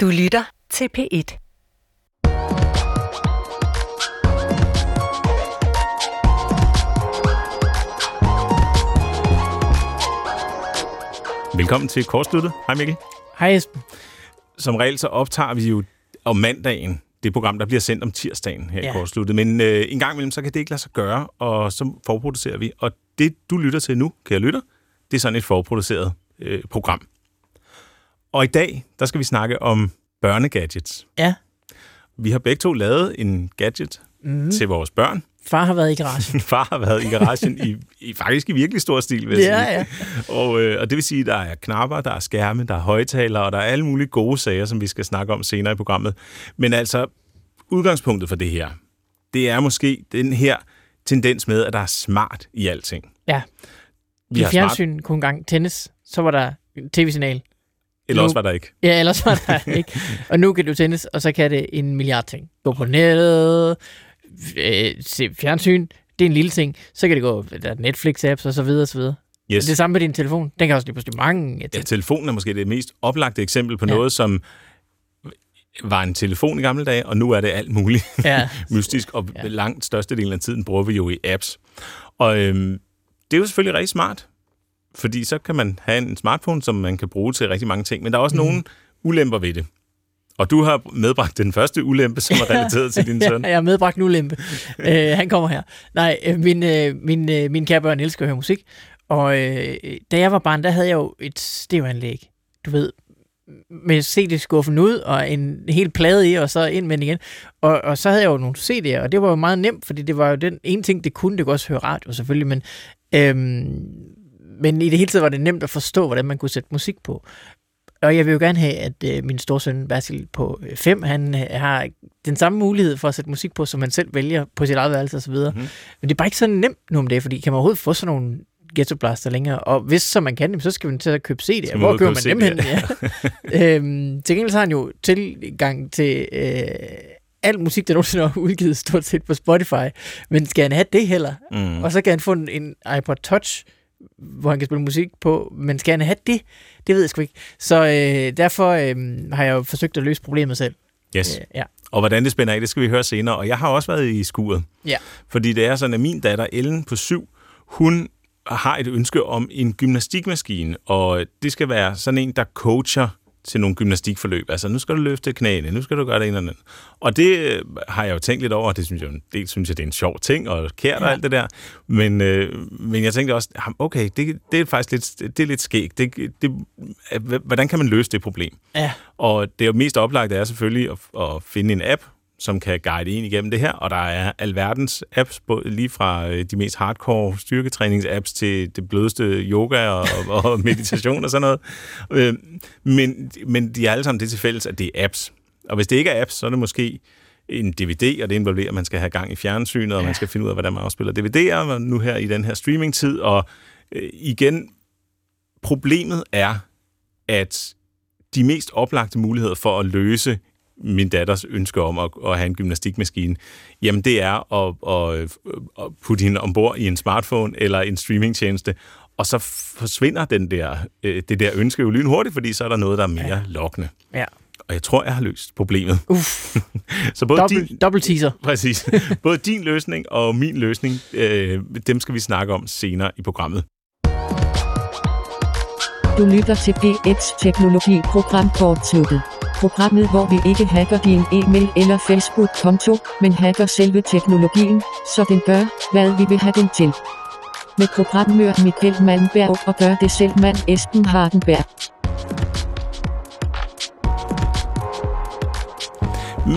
Du lytter til P1. Velkommen til Kortsluttet. Hej Mikkel. Hej Esben. Som regel så optager vi jo om mandagen det program, der bliver sendt om tirsdagen her ja. i. Kortsluttet. Men øh, en gang imellem, så kan det ikke lade sig gøre, og så forproducerer vi. Og det, du lytter til nu, kære lytter, det er sådan et forproduceret øh, program. Og i dag, der skal vi snakke om børnegadgets. Ja, Vi har begge to lavet en gadget mm. til vores børn. far har været i garagen. Far har været i garagen i, i faktisk i virkelig stor stil, vil jeg Ja, sige. Og, øh, og det vil sige, at der er knapper, der er skærme, der er højtalere, og der er alle mulige gode sager, som vi skal snakke om senere i programmet. Men altså, udgangspunktet for det her, det er måske den her tendens med, at der er smart i alting. Ja. Vi I har smart, fjernsyn kunne engang tændes, så var der tv-signal. Eller nu- også var der ikke. Ja, ellers var der ikke. Og nu kan du tændes, og så kan det en milliard ting. Gå på nettet, øh, se fjernsyn, det er en lille ting. Så kan det gå, der er Netflix-apps og så videre og så videre. Yes. Det samme med din telefon. Den kan også lige pludselig mange Ja, ting. telefonen er måske det mest oplagte eksempel på Ja. noget, som var en telefon i gamle dage, og nu er det alt muligt. Ja, mystisk, og Ja. ja. langt størstedelen af tiden bruger vi jo i apps. Og øhm, det er jo selvfølgelig rigtig smart, fordi så kan man have en smartphone, som man kan bruge til rigtig mange ting, men der er også mm. nogle ulemper ved det. Og du har medbragt den første ulempe, som er relateret til din søn. ja, jeg har medbragt en ulempe. øh, han kommer her. Nej, øh, min, øh, min, min kære børn elsker at høre musik. Og øh, da jeg var barn, der havde jeg jo et stereoanlæg. Du ved, med CD-skuffen ud, og en hel plade i, og så ind med den igen. Og, og så havde jeg jo nogle CD'er, og det var jo meget nemt, fordi det var jo den ene ting, det kunne, det kunne også høre radio selvfølgelig, men, øhm, men i det hele taget var det nemt at forstå, hvordan man kunne sætte musik på. Og jeg vil jo gerne have, at øh, min storsøn Basil på 5, han øh, har den samme mulighed for at sætte musik på, som man selv vælger på sit eget værelse osv. Mhm. Men det er bare ikke så nemt nu om det, fordi kan man overhovedet få sådan nogle ghettoblaster længere? Og hvis så man kan dem, så skal man til at købe CD'er. Hvor køber man dem hen? Ja. øhm, til gengæld så har han jo tilgang til øh, al musik, der nogensinde er udgivet stort set på Spotify. Men skal han have det heller? Mm. Og så kan han få en, en iPod Touch, hvor han kan spille musik på. Men skal han have det? Det ved jeg sgu ikke. Så øh, derfor øh, har jeg jo forsøgt at løse problemet selv. Yes. Øh, ja. Og hvordan det spænder af, det skal vi høre senere. Og jeg har også været i skuret. Ja. Fordi det er sådan, at min datter Ellen på syv, hun har et ønske om en gymnastikmaskine, og det skal være sådan en, der coacher til nogle gymnastikforløb. Altså, nu skal du løfte knæene, nu skal du gøre det ene og det andet. Og det øh, har jeg jo tænkt lidt over, og det synes jeg, det synes jeg, det er en sjov ting, og kært og Ja. alt det der. Men, øh, men jeg tænkte også, "Jamen, okay, det, det er faktisk lidt, det er lidt skægt. Det, det, øh, hvordan kan man løse det problem? Ja. Og det er jo mest oplagte er selvfølgelig at, at finde en app, som kan guide en igennem det her, og der er alverdens apps, både lige fra øh, de mest hardcore styrketrænings-apps til det blødeste yoga og, og meditation og sådan noget. Øh, Men, men de er alle sammen det til fælles, at det er apps. Og hvis det ikke er apps, så er det måske en DVD, og det involverer, at man skal have gang i fjernsynet, og man skal finde ud af, hvordan man afspiller DVD'er, nu her i den her streamingtid. Og øh, igen, problemet er, at de mest oplagte muligheder for at løse min datters ønske om at, at have en gymnastikmaskine, jamen det er at, at, at putte hende ombord i en smartphone eller en streamingtjeneste, og så forsvinder den der, øh, det der ønske jo lynhurtigt, fordi så er der noget, der er mere ja. lokkende. Ja. Og jeg tror, jeg har løst problemet. Uff, Så både din, dobbelt, dobbelt teaser. præcis, både din løsning og min løsning, øh, dem skal vi snakke om senere i programmet. Du lytter til P1's Teknologi-program Kortsluttet. Programmet, hvor vi ikke hacker din e-mail eller Facebook-konto, men hacker selve teknologien, så den gør, hvad vi vil have den til. Med programmør Michael Malmberg og gør det selv mand Esben Hardenberg.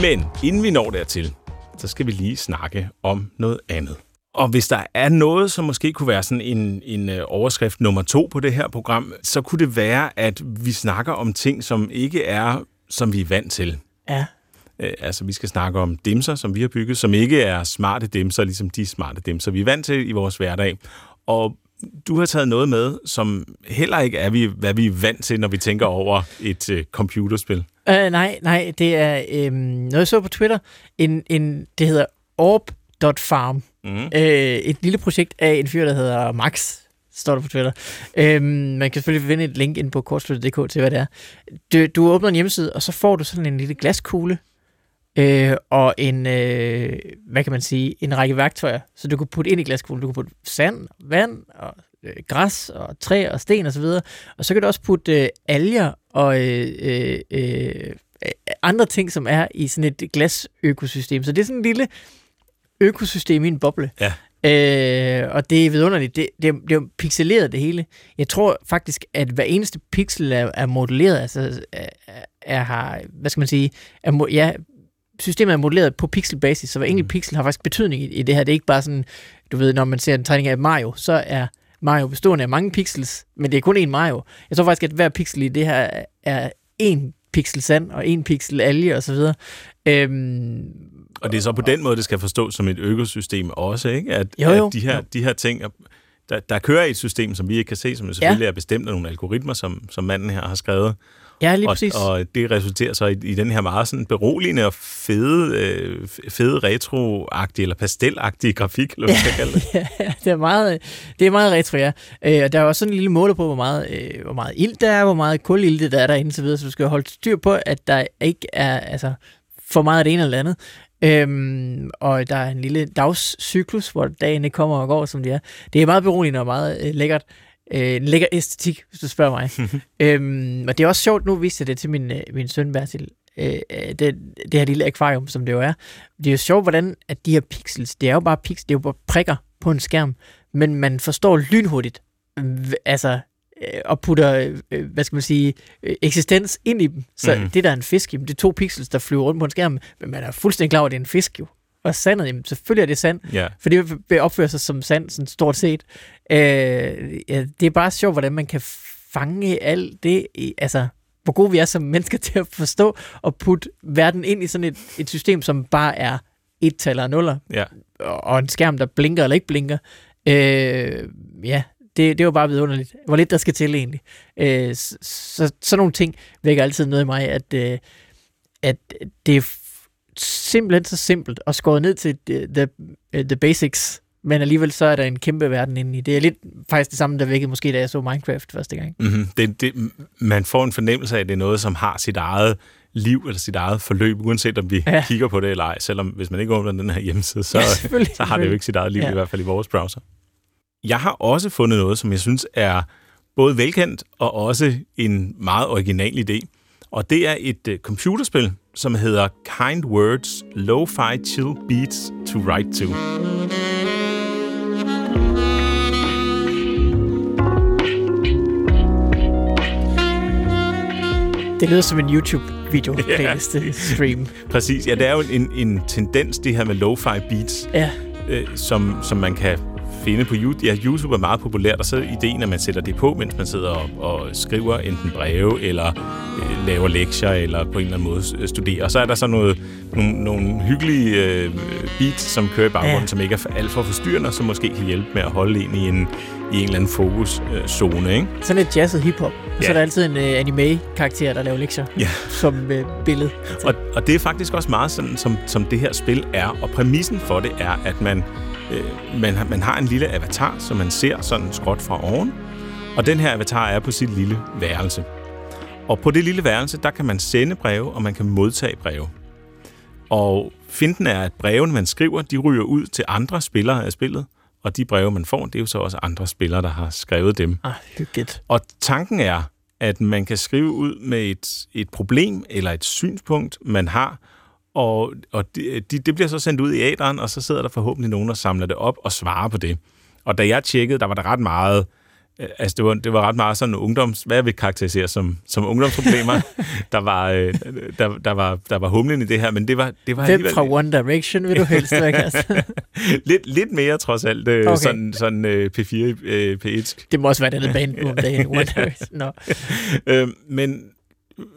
Men inden vi når dertil, så skal vi lige snakke om noget andet. Og hvis der er noget, som måske kunne være sådan en, en øh, overskrift nummer to på det her program, så kunne det være, at vi snakker om ting, som ikke er, som vi er vant til. Ja. Øh, altså, vi skal snakke om dimser, som vi har bygget, som ikke er smarte dimser, ligesom de smarte dimser, vi er vant til i vores hverdag. Og du har taget noget med, som heller ikke er, vi, hvad vi er vant til, når vi tænker over et øh, computerspil. Uh, nej, nej, det er øhm, noget, jeg så på Twitter. En, en, det hedder Orb.farm. Mm. Øh, et lille projekt af en fyr, der hedder Max, står der på Twitter. Øhm, man kan selvfølgelig finde et link ind på kortsluttet.dk til, hvad det er. Du, du åbner en hjemmeside, og så får du sådan en lille glaskugle, øh, og en, øh, hvad kan man sige, en række værktøjer, så du kan putte ind i glaskuglen. Du kan putte sand, vand, og øh, græs, og træ, og sten, og så videre. Og så kan du også putte øh, alger og øh, øh, øh andre ting, som er i sådan et glasøkosystem. Så det er sådan en lille økosystem i en boble. Ja. Øh, og det er vidunderligt. Det, det, det er jo pixeleret det hele. Jeg tror faktisk, at hver eneste pixel er, er modelleret, altså er, er, har, hvad skal man sige, er, ja, systemet er modelleret på pixelbasis, så hver enkelt pixel har faktisk betydning i, i det her. Det er ikke bare sådan, du ved, når man ser en tegning af Mario, så er Mario bestående af mange pixels, men det er kun én Mario. Jeg tror faktisk, at hver pixel i det her er én pixel sand og en pixel alge osv. Øhm, Og det er så på den måde, det skal forstås som et økosystem også, ikke? At, Jo, jo. at de, her, de her ting, er- der, der kører i et system, som vi ikke kan se, som selvfølgelig ja. er bestemt af nogle algoritmer, som, som manden her har skrevet. ja, lige og, præcis. og det resulterer så i, i den her meget sådan beroligende og fede, øh, fede retro-agtige, eller pastelagtige grafik, eller hvad man skal kalde det. ja, det er meget, det er meget retro, ja. Øh, og der er også sådan en lille måler på, hvor meget, øh, hvor meget ild der er, hvor meget kulilte der er derinde, så videre, så du skal holde styr på, at der ikke er altså, for meget af det ene eller andet. Øhm, og der er en lille dagscyklus, hvor dagene kommer og går, som de er. Det er meget beroligende og meget øh, lækkert. Øh, en lækker æstetik, hvis du spørger mig. øhm, og det er også sjovt, nu viste jeg det til min, øh, min søn Bertil, øh, øh, det, det her lille akvarium, som det jo er. Det er jo sjovt, hvordan at de her pixels, det er jo bare pixels, det er jo bare prikker på en skærm, men man forstår lynhurtigt, altså, øh, og putter, øh, hvad skal man sige, øh, eksistens ind i dem. Så mm. det der er en fisk, jamen, det er to pixels, der flyver rundt på en skærm, men man er fuldstændig klar over, at det er en fisk jo. Og sandet, jamen selvfølgelig er det sand, Ja. for det vil opføre sig som sand, sådan stort set. Øh, ja, det er bare sjovt, hvordan man kan fange alt det, i, altså hvor gode vi er som mennesker til at forstå og putte verden ind i sådan et, et system, som bare er et tal og nuller, ja. og og en skærm, der blinker eller ikke blinker. Øh, ja, det, det var bare vidunderligt. Hvor lidt der skal til egentlig. Øh, så, så sådan nogle ting vækker altid noget i mig, at, øh, at det er simpelthen så simpelt og skåret ned til the, the, the basics, men alligevel så er der en kæmpe verden inde i. Det er lidt faktisk det samme, der vækkede måske, da jeg så Minecraft første gang. Mm-hmm. Det, det, man får en fornemmelse af, at det er noget, som har sit eget liv eller sit eget forløb, uanset om vi Ja. kigger på det eller ej. Selvom hvis man ikke åbner den her hjemmeside, så, Ja, så har det jo ikke sit eget liv, ja. i hvert fald i vores browser. Jeg har også fundet noget, som jeg synes er både velkendt og også en meget original idé. Og det er et uh, computerspil, som hedder Kind Words Lo-Fi Chill Beats to Write To. Det lyder som en YouTube-video playlist stream. Præcis, ja, det er jo en, en tendens, det her med lo-fi beats, Ja, øh, som, som man kan finde på YouTube. Ja, YouTube er meget populært, og så er ideen, at man sætter det på, mens man sidder og, og skriver enten breve, eller øh, laver lektier, eller på en eller anden måde øh, studerer. Og så er der så noget, nogle, nogle hyggelige øh, beats, som kører i baggrunden, Ja. ja. som ikke er alt for forstyrrende, og som måske kan hjælpe med at holde en i en, i en eller anden fokuszone, øh, ikke? sådan et jazzet hiphop. Og så Ja. er der altid en uh, anime-karakter, der laver lektier Ja. som uh, billede. Og, og det er faktisk også meget sådan, som, som det her spil er. Og præmissen for det er, at man, øh, man, har- man har en lille avatar, som man ser sådan skråt fra oven. Og den her avatar er på sit lille værelse. Og på det lille værelse, der kan man sende breve, og man kan modtage breve. Og finten er, at brevene, man skriver, de ryger ud til andre spillere af spillet. Og de breve, man får, det er jo så også andre spillere, der har skrevet dem. Ah, hyggeligt. Og tanken er, at man kan skrive ud med et, et problem eller et synspunkt, man har, og, og det, de, det bliver så sendt ud i æderen, og så sidder der forhåbentlig nogen, der samler det op og svarer på det. Og da jeg tjekkede, der var der ret meget, øh, altså det var, det var ret meget sådan ungdoms, hvad jeg vil karakterisere som, som ungdomsproblemer. der, var, øh, der, der, var, der var humlen i det her, men det var, det var Hvem alligevel fra One Direction vil du helst være, Karsten? lidt, lidt mere trods alt, øh, Okay. sådan, sådan øh, P4, øh, P1 Det må også være et andet band nu om dagen. One Direction. Nå. øh, men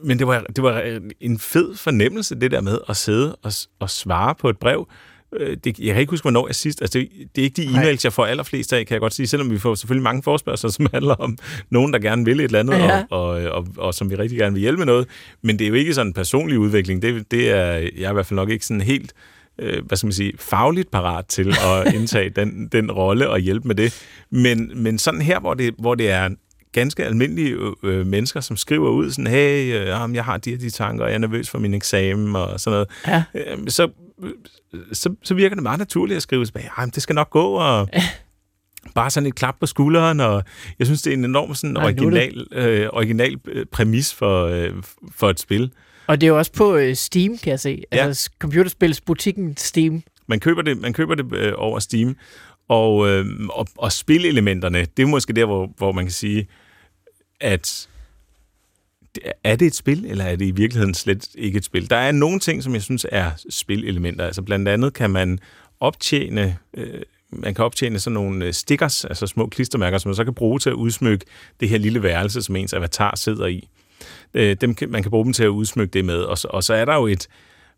men det, var, det var en fed fornemmelse, det der med at sidde og, og svare på et brev. Øh, Det, jeg kan ikke huske, hvornår jeg sidst... Altså, det, det er ikke de e-mails, jeg får allerflest af, kan jeg godt sige, selvom vi får selvfølgelig mange forspørgseler, som handler om nogen, der gerne vil et eller andet, Ja. og, og, og, og som vi rigtig gerne vil hjælpe med noget. Men det er jo ikke sådan en personlig udvikling. Det, det er jeg er i hvert fald nok ikke sådan helt øh, hvad skal man sige, fagligt parat til at indtage den, den rolle og hjælpe med det. Men, men sådan her, hvor det, hvor det er ganske almindelige øh, mennesker, som skriver ud sådan, hey, øh, jeg har de her de tanker, og jeg er nervøs for min eksamen og sådan noget, Ja. øh, så, så, så virker det meget naturligt at skrive tilbage, "Ej, men det skal nok gå, og bare sådan et klap på skulderen, og jeg synes, det er en enorm sådan, Nej, original, øh, original præmis for, øh, for et spil. Og det er jo også på øh, Steam, kan jeg se. Ja. Altså computerspilsbutikken Steam. Man køber det, man køber det øh, over Steam, og, øh, og, og spilelementerne, det er måske der, hvor, hvor man kan sige, at det- er det et spil, eller er det i virkeligheden slet ikke et spil? Der er nogle ting, som jeg synes er spilelementer. Altså blandt andet kan man optjene, øh, man kan optjene sådan nogle øh, stickers, altså små klistermærker, som man så kan bruge til at udsmykke det her lille værelse, som ens avatar sidder i. Øh, dem kan, man kan bruge dem til at udsmykke det med. Og så, og så er der jo et,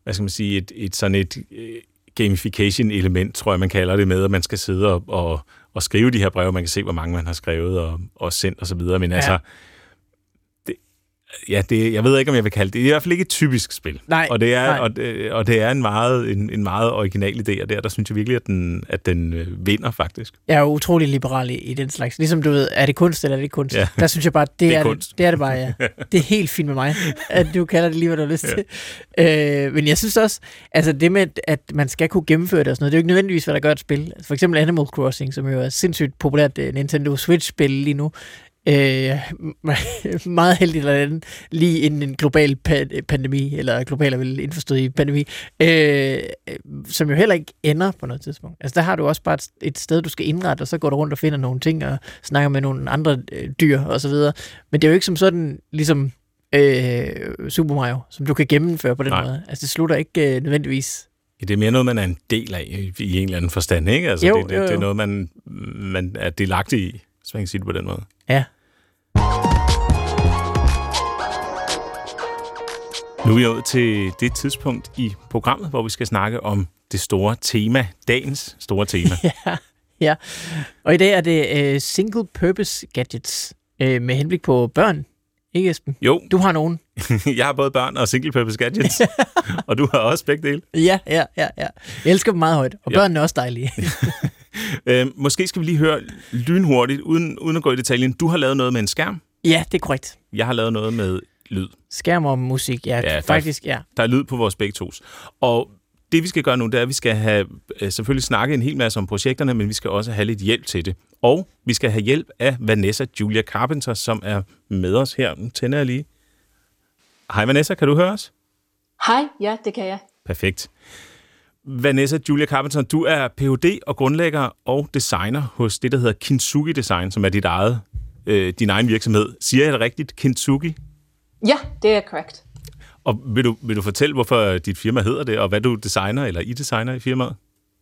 hvad skal man sige, et, et sådan et øh, gamification-element, tror jeg, man kalder det med, at man skal sidde og, og, og skrive de her breve, man kan se, hvor mange man har skrevet og, og sendt osv., men ja. altså, ja, det, jeg ved ikke, om jeg vil kalde det, det er i hvert fald ikke et typisk spil. Nej, og det er, nej. og det, og det er en meget, en, en meget original idé, og der, der synes jeg virkelig, at den, at den øh, vinder faktisk. Jeg er jo utrolig liberal i, i den slags. Ligesom du ved, er det kunst eller er det ikke kunst? Ja. Der synes jeg bare, det, Det er er, kunst. det, det er det bare, ja. Det er helt fint med mig, at du kalder det lige, hvad du har lyst til. Øh, men jeg synes også, altså det med, at man skal kunne gennemføre det og sådan noget, det er jo ikke nødvendigvis, hvad der gør et spil. For eksempel Animal Crossing, som jo er sindssygt populært øh, Nintendo Switch-spil lige nu. Øh, meget heldigt eller andet, lige inden en global pa- pandemi, eller global er vel indforstået i pandemi, øh, som jo heller ikke ender på noget tidspunkt. Altså der har du også bare et, et sted, du skal indrette, og så går du rundt og finder nogle ting, og snakker med nogle andre øh, dyr og så videre. Men det er jo ikke som sådan, ligesom øh, Super Mario, som du kan gennemføre på den Nej. måde. Altså det slutter ikke øh, nødvendigvis. Ja, det er mere noget, man er en del af i, i en eller anden forstand, ikke? Altså, Jo, det, det, jo, det er jo. noget, man, man er delagtig i, hvis man kan sige det på den måde. Ja. Nu er vi nået til det tidspunkt i programmet, hvor vi skal snakke om det store tema, dagens store tema. ja, ja. Og i dag er det øh, single purpose gadgets øh, med henblik på børn. Ikke Esben? Jo, Du har nogen. jeg har både børn og single-purpose gadgets, og du har også begge dele. Ja, ja, ja, ja. Jeg elsker dem meget højt, og Ja. børnene er også dejlige. Øh, måske skal vi lige høre lynhurtigt, uden, uden at gå i detaljen. Du har lavet noget med en skærm. ja, det er korrekt. Jeg har lavet noget med lyd. Skærm og musik, ja, Ja, faktisk, ja. Der er lyd på vores begge tos. Og det vi skal gøre nu, det er, at vi skal have øh, selvfølgelig snakke en hel masse om projekterne, men vi skal også have lidt hjælp til det. Og vi skal have hjælp af Vanessa Julia Carpenter, som er med os her. Nu tænder jeg lige. Hej Vanessa, kan du høre os? Hej, ja, det kan jeg. Perfekt. Vanessa Julia Carpenter, du er Ph.D. og grundlægger og designer hos det, der hedder Kintsugi Design, som er dit eget, øh, din egen virksomhed. Siger jeg det rigtigt? Kintsugi? Ja, det er korrekt. Og vil du, vil du fortælle, hvorfor dit firma hedder det, og hvad du designer, eller I designer i firmaet?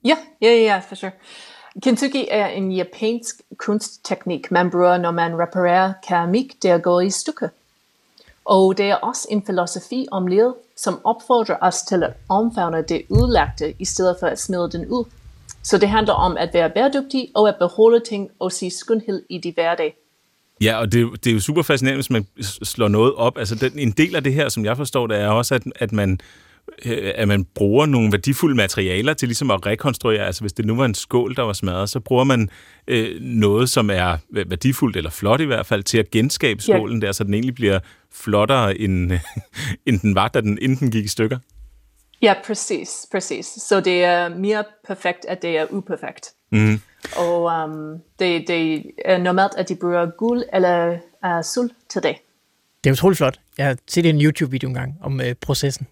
Ja, ja, ja, for sure. Kintsugi er en japansk kunstteknik, man bruger, når man reparerer keramik, der går i stykker. Og det er også en filosofi om livet, som opfordrer os til at omfavne det udlagte, i stedet for at smide den ud. Så det handler om at være bæredygtig og at beholde ting og sige skønhed i de hverdag. Ja, og det, det er jo super fascinerende, hvis man slår noget op. Altså, den, en del af det her, som jeg forstår, det er også, at, at man at man bruger nogle værdifulde materialer til ligesom at rekonstruere. Altså hvis det nu var en skål, der var smadret, så bruger man øh, noget, som er værdifuldt, eller flot i hvert fald, til at genskabe Ja. skålen der, så den egentlig bliver flottere, end, end den var, da den, inden den gik i stykker. Ja, præcis, præcis. Så det er mere perfekt, at det er uperfekt. Mm. Og um, det, det er normalt, at de bruger guld eller uh, sølv til det. Det er utroligt flot. Jeg har set en YouTube-video engang om øh, processen.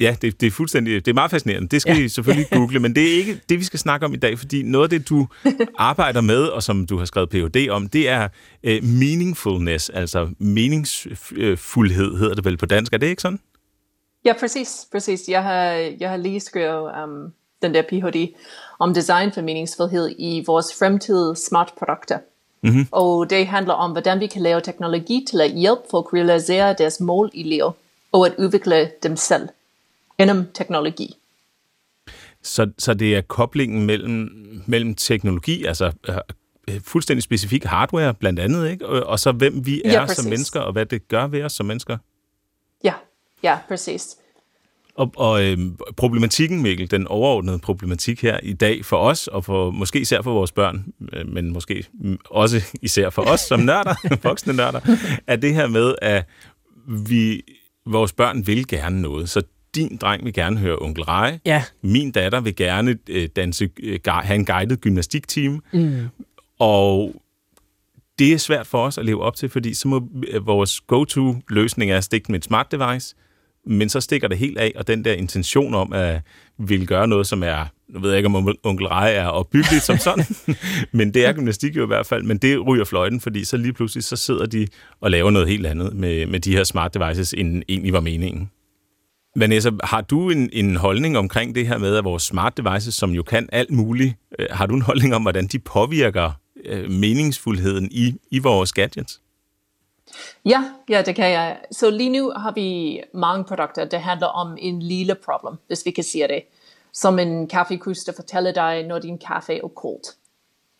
Ja, det, det er fuldstændig, det er meget fascinerende. Det skal Ja. I selvfølgelig google, men det er ikke det, vi skal snakke om i dag, fordi noget af det, du arbejder med, og som du har skrevet Ph.D. om, det er uh, meaningfulness, altså meningsfuldhed, hedder det vel på dansk. Er det ikke sådan? Ja, præcis, præcis. Jeg har, jeg har lige skrevet um, den der Ph.D. om design for meningsfuldhed i vores fremtidige smart produkter. Mm-hmm. Og det handler om, hvordan vi kan lave teknologi til at hjælpe folk realisere deres mål i livet, og at udvikle dem selv gennem teknologi. Så, så det er koblingen mellem, mellem teknologi, altså øh, fuldstændig specifik hardware blandt andet, ikke? Og, og så hvem vi er Ja, som mennesker, og hvad det gør ved os som mennesker. Ja, ja, præcis. Og, og øh, problematikken, Mikkel, den overordnede problematik her i dag for os, og for måske især for vores børn, øh, men måske også især for os som nørder, voksne nørder, er det her med, at vi, vores børn vil gerne noget. Så din dreng vil gerne høre Onkel Rej. Ja. Min datter vil gerne øh, danse, øh, have en guided gymnastikteam. Mm. Og det er svært for os at leve op til, fordi så må øh, vores go-to-løsning er at stikke med et smart device, men så stikker det helt af, og den der intention om at vil gøre noget, som er, nu ved jeg ikke, om onkel Rej er opbyggeligt som sådan, men det er gymnastik jo i hvert fald, men det ryger fløjten, fordi så lige pludselig så sidder de og laver noget helt andet med, med de her smart devices, end egentlig var meningen. Vanessa, har du en, en holdning omkring det her med, at vores smart devices, som jo kan alt muligt, øh, har du en holdning om, hvordan de påvirker øh, meningsfuldheden i, i vores gadgets? Ja, ja, det kan jeg. Så lige nu har vi mange produkter, der handler om en lille problem, hvis vi kan sige det. Som en kaffekus, der fortæller dig, når din kaffe er koldt,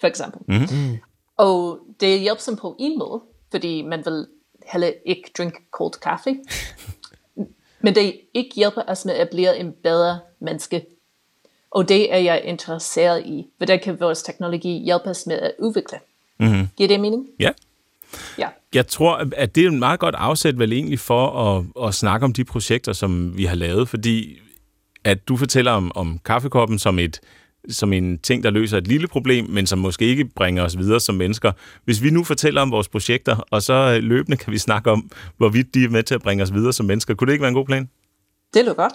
for eksempel. Mm-hmm. Og det hjælper som på en måde, fordi man vil heller ikke drikke koldt kaffe. Men det ikke hjælper os med at blive en bedre menneske. Og det er jeg interesseret i. Hvordan kan vores teknologi hjælpe os med at udvikle? Mm-hmm. Giver det mening? Ja. Ja. Jeg tror, at det er en meget godt afsæt vel egentlig for at, at snakke om de projekter, som vi har lavet, fordi at du fortæller om, om kaffekoppen som et som en ting, der løser et lille problem, men som måske ikke bringer os videre som mennesker. Hvis vi nu fortæller om vores projekter, og så løbende kan vi snakke om, hvorvidt de er med til at bringe os videre som mennesker. Kunne det ikke være en god plan? Det lyder godt.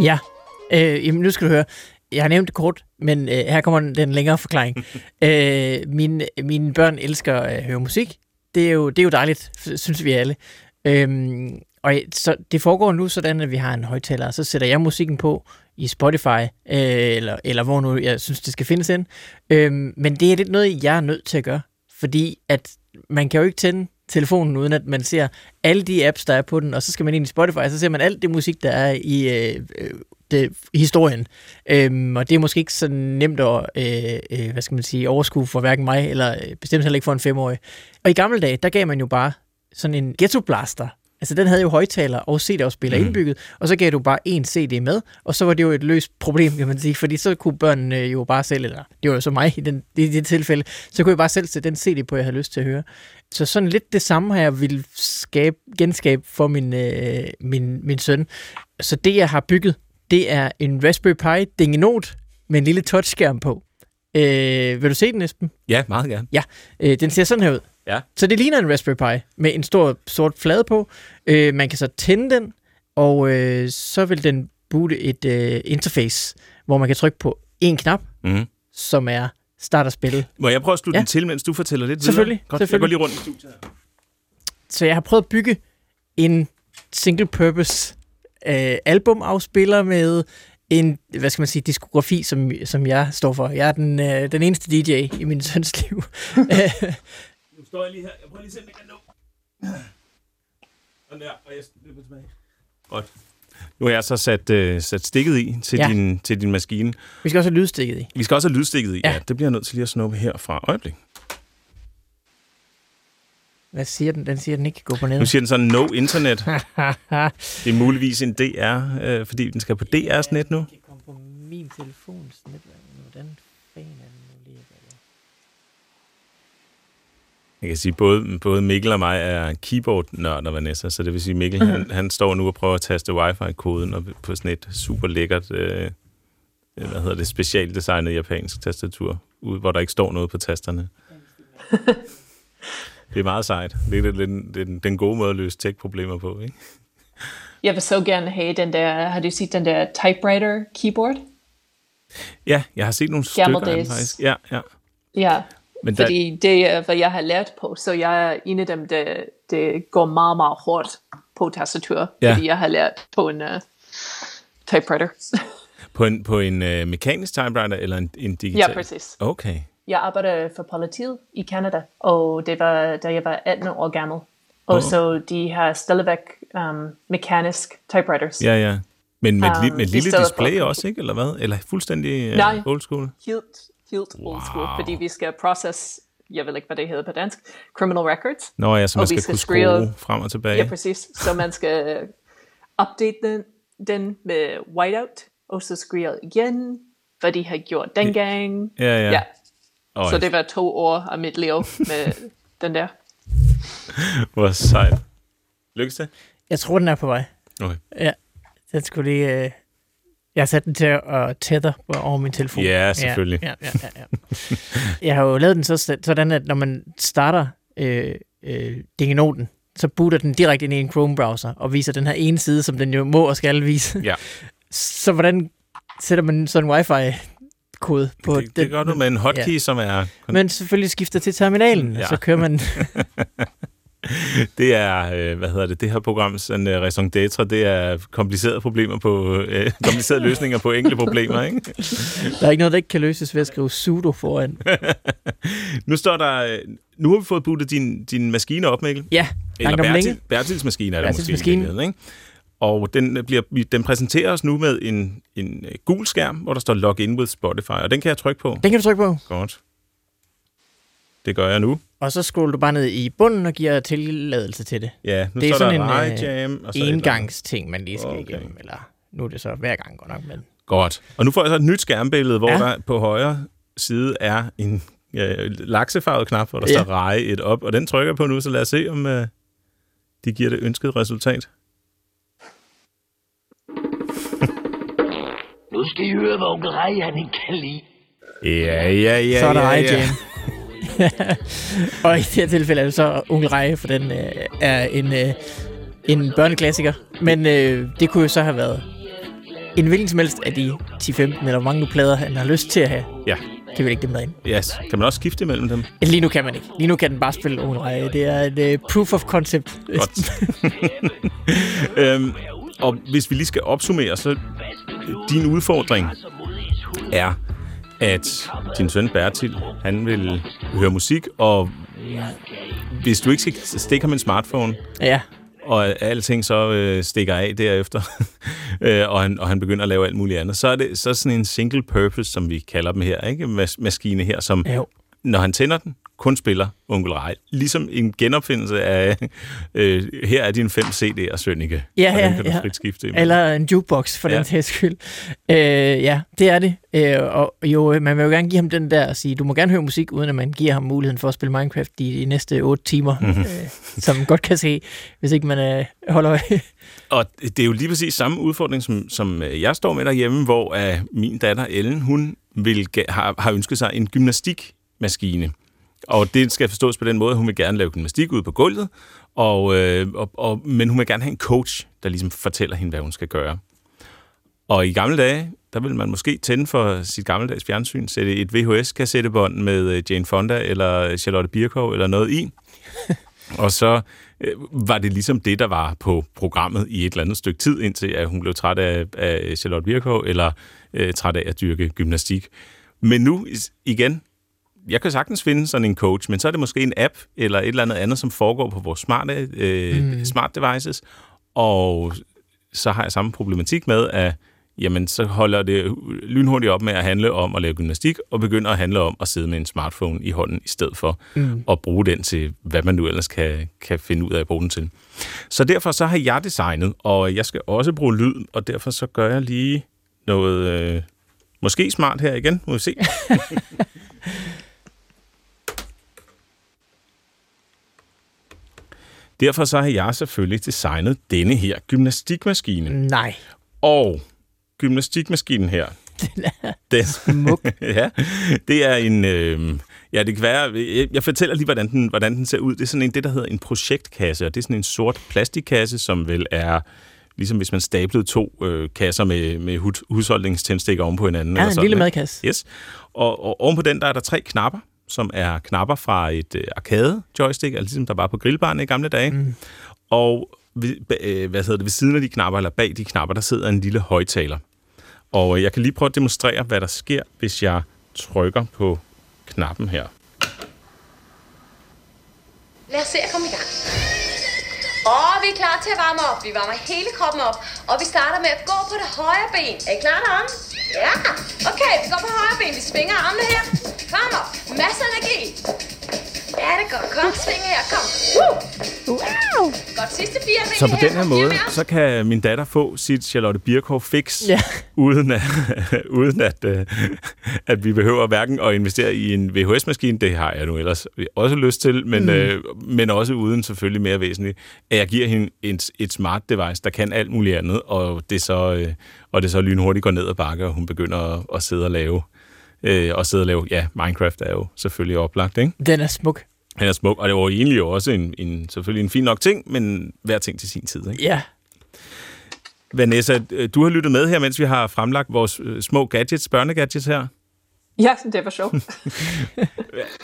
Ja, øh, jamen nu skal du høre. Jeg har nævnt det kort, men øh, her kommer den længere forklaring. øh, mine, mine børn elsker at høre musik. Det er jo, det er jo dejligt, synes vi alle. Øhm, og øh, så det foregår nu sådan, at vi har en højtaler, og så sætter jeg musikken på i Spotify, øh, eller, eller hvor nu jeg synes, det skal findes ind. Øh, men det er lidt noget, jeg er nødt til at gøre, fordi at man kan jo ikke tænde telefonen, uden at man ser alle de apps, der er på den, og så skal man ind i Spotify, og så ser man alt det musik, der er i øh, øh det, historien. Øhm, og det er måske ikke så nemt at øh, øh, hvad skal man sige, overskue for hverken mig, eller øh, bestemt heller ikke for en femårig. Og i gamle dage, der gav man jo bare sådan en ghetto blaster Altså, den havde jo højtaler og CD-afspiller mm. indbygget, og så gav du bare en CD med, og så var det jo et løst problem, kan man sige, fordi så kunne børnene jo bare selv, eller det var jo så mig i, den, i det tilfælde, så kunne jeg bare selv sætte den CD på, jeg havde lyst til at høre. Så sådan lidt det samme har jeg vil skabe, genskabe for min, øh, min, min søn. Så det, jeg har bygget, det er en Raspberry Pi Dingenot med en lille touchskærm på. Øh, vil du se den, Esben? Ja, meget gerne. Ja, øh, den ser sådan her ud. Ja. Så det ligner en Raspberry Pi med en stor sort flade på. Øh, man kan så tænde den, og øh, så vil den boote et øh, interface, hvor man kan trykke på en knap, mm. som er start og spil. Må jeg prøve at slutte ja. den til, mens du fortæller lidt Selvfølgelig. videre? Godt, selvfølgelig. Jeg går lige rundt i studiet her. Så jeg har prøvet at bygge en single-purpose øh, albumafspiller med en, hvad skal man sige, diskografi, som, som jeg står for. Jeg er den, øh, den eneste DJ i min søns liv. Nu står jeg lige her. Jeg prøver lige at se, om jeg kan nå. Og der, og jeg løber tilbage. Godt. Nu har jeg så sat, uh, sat stikket i til, ja. din, til din maskine. Vi skal også have lydstikket i. Vi skal også have lydstikket i, ja. ja. Det bliver jeg nødt til lige at snuppe her fra øjeblik. Hvad siger den? Den siger, den ikke gå på ned. Nu siger den sådan, no internet. det er muligvis en DR, øh, fordi den skal på DR's net nu. Det kommer på min telefons netværk. Hvordan fanden er Jeg kan sige, både, både Mikkel og mig er keyboard-nørder, Vanessa, så det vil sige, Mikkel han, han står nu og prøver at taste wifi-koden og på sådan et super lækkert, øh, hvad hedder det, specialdesignet japansk tastatur, ud, hvor der ikke står noget på tasterne. det er meget sejt. Det er den, den, den gode måde at løse tech-problemer på, ikke? Jeg vil så gerne have den der, har du set den der typewriter keyboard? Ja, jeg har set nogle stykker af faktisk. Ja, ja. Ja, men Fordi der... det er, hvad jeg har lært på, så jeg er en af dem, der, der går meget, meget hårdt på tastatur, ja. fordi jeg har lært på en uh, typewriter. på en, på en uh, mekanisk typewriter eller en, en digital? Ja, præcis. Okay. Jeg arbejder for politiet i Canada, og det var, da jeg var 18 år gammel. Og oh. så de har stadigvæk um, mekanisk typewriters. Ja, ja. Men med, um, med lille display på. også, ikke? Eller hvad? Eller fuldstændig uh, Nej, old school? helt helt wow. old school, fordi vi skal process jeg ved ikke, hvad det hedder på dansk, criminal records. Nå ja, så man Og skal skal kunne skrive- skrue frem og tilbage. Ja, præcis. Så man skal update den, den med whiteout, og så skrive igen, hvad de har gjort dengang. Ja, ja. ja. Øj, Så det var to år af mit liv med den der. Hvor sejt. Lykkes det? Jeg tror, den er på vej. Okay. Ja, den skulle lige... Øh... Jeg har sat den til at tether på- over min telefon. Ja, selvfølgelig. Ja, ja, ja, ja, ja. jeg har jo lavet den så, sådan, at når man starter øh, øh, Dingenoten, så booter den direkte ind i en Chrome-browser og viser den her ene side, som den jo må og skal vise. Ja. Så hvordan sætter man sådan en wifi-kode på Det, det gør du med en hotkey, Ja. som er... Men selvfølgelig skifter til terminalen, Ja. ja. så kører man... Det er, øh, hvad hedder det, det her program, sådan uh, raison d'etre, det er komplicerede problemer på, øh, komplicerede løsninger på enkle problemer, ikke? Der er ikke noget, der ikke kan løses ved at skrive sudo foran. Nu står der, øh, nu har vi fået bootet din, din maskine op, Mikkel. Ja, Eller Bertil. Bertils maskine er det Bertils måske. maskine. Ikke? Og den, øh, bliver, den præsenterer os nu med en, en øh, gul skærm, hvor der står log in with Spotify, og den kan jeg trykke på. Den kan du trykke på. Godt. Det gør jeg nu. Og så scroller du bare ned i bunden og giver tilladelse til det. Ja, nu Det er sådan der en, øh, Jam. Og så engangsting, man lige skal Okay. igennem. Eller nu er det så hver gang godt nok, men... Godt. Og nu får jeg så et nyt skærmbillede, hvor ja. Der på højre side er en ja, laksefarvet knap, hvor der Ja. står Rai et op, og den trykker jeg på nu, så lad os se, om uh, de giver det ønskede resultat. Nu skal I høre, hvad onkel Rej han ikke kan lide. Ja, ja, ja, så er der ja, ja. Jam. og i det her tilfælde er det så Onkel Rej, for den øh, er en, øh, en børneklassiker. Men øh, det kunne jo så have været en hvilken som helst af de 10-15, eller hvor mange nu plader, han har lyst til at have. Ja, Kan vi lægge dem derind. yes. Kan man også skifte imellem dem? Lige nu kan man ikke. Lige nu kan den bare spille Onkel Rej. Det er et uh, proof of concept. Godt. øhm, og hvis vi lige skal opsummere, så din udfordring er, at din søn Bertil, han vil høre musik, og hvis du ikke skal stikke ham en smartphone, ja, og alting så øh, stikker af derefter, øh, og, han, og han begynder at lave alt muligt andet, så er det så er sådan en single purpose, som vi kalder dem her, ikke? Mas- maskine her, som jo. når han tænder den, kun spiller Onkel Rej. Ligesom en genopfindelse af, øh, her er din fem CD'er, Sønneke. Ja, ja, kan du ja. frit skifte imellem. Eller en jukebox, for Ja. den sags skyld. Øh, ja, det er det. Øh, og jo, man vil jo gerne give ham den der og sige, du må gerne høre musik, uden at man giver ham muligheden for at spille Minecraft de, de næste 8 timer, Mhm. mm-hmm. øh, som man godt kan se, hvis ikke man øh, holder øje. Og det er jo lige præcis samme udfordring, som, som øh, jeg står med derhjemme, hvor uh, min datter Ellen, hun vil, har, har ønsket sig en gymnastikmaskine. Og det skal forstås på den måde, at hun vil gerne lave gymnastik ude på gulvet, og, øh, og, og, men hun vil gerne have en coach, der ligesom fortæller hende, hvad hun skal gøre. Og i gamle dage, der vil man måske tænde for sit gammeldags fjernsyn, sætte et VHS-kassettebånd med øh, Jane Fonda eller Charlotte Birkow eller noget i. Og så øh, var det ligesom det, der var på programmet i et eller andet stykke tid, indtil at hun blev træt af, af Charlotte Birkow eller øh, træt af at dyrke gymnastik. Men nu igen, jeg kan sagtens finde sådan en coach, men så er det måske en app eller et eller andet andet, som foregår på vores smarte, øh, mm. smart devices, og så har jeg samme problematik med, at jamen, så holder det lynhurtigt op med at handle om at lave gymnastik, og begynder at handle om at sidde med en smartphone i hånden, i stedet for mm. at bruge den til, hvad man nu ellers kan, kan finde ud af at bruge den til. Så derfor så har jeg designet, og jeg skal også bruge lyd, og derfor så gør jeg lige noget, øh, måske smart her igen, må vi se. Derfor så har jeg selvfølgelig designet denne her gymnastikmaskine. Nej. Og gymnastikmaskinen her, den er den, smuk. ja, det er en... Øh, ja, det kan være... Jeg, jeg fortæller lige, hvordan den, hvordan den ser ud. Det er sådan en, det, der hedder en projektkasse, og det er sådan en sort plastikkasse, som vel er ligesom hvis man stablede to øh, kasser med, med hud, husholdningstændstikker oven på hinanden. Ja, eller en sådan, lille ikke? madkasse. Yes. Og, og oven på den, der er der tre knapper, som er knapper fra et øh, arcade-joystick, altså ligesom der var på grillbaren i gamle dage. Mm. Og ved, øh, hvad hedder det, ved siden af de knapper, eller bag de knapper, der sidder en lille højtaler. Og øh, jeg kan lige prøve at demonstrere, hvad der sker, hvis jeg trykker på knappen her. Lad os se at komme i gang. Og vi er klar til at varme op. Vi varmer hele kroppen op. Og vi starter med at gå på det højre ben. Er I klar derom? Ja. Okay, vi går på højre ben. Vi svinger armene her. Varm op. Masser af energi. Ja, det er godt. Kom, sving her. Kom. Woo! Wow. Godt, sidste fire Så på her. den her måde, så kan min datter få sit Charlotte Birkow fix, Ja. uden, at, uden at, øh, at vi behøver hverken at investere i en VHS-maskine, det har jeg nu ellers også lyst til, men, mm. øh, men også uden selvfølgelig mere væsentligt, at jeg giver hende et, et smart device, der kan alt muligt andet, og det så, øh, og det så lynhurtigt går ned ad bakke, og hun begynder at, at sidde og lave øh, og sidde og lave, ja, Minecraft er jo selvfølgelig oplagt, ikke? Den er smuk. Han er smuk, og det var egentlig jo også en, en, selvfølgelig en fin nok ting, men hver ting til sin tid, ikke? Ja. Vanessa, øh, du har lyttet med her, mens vi har fremlagt vores øh, små gadgets, børnegadgets her. Ja, det var sjovt.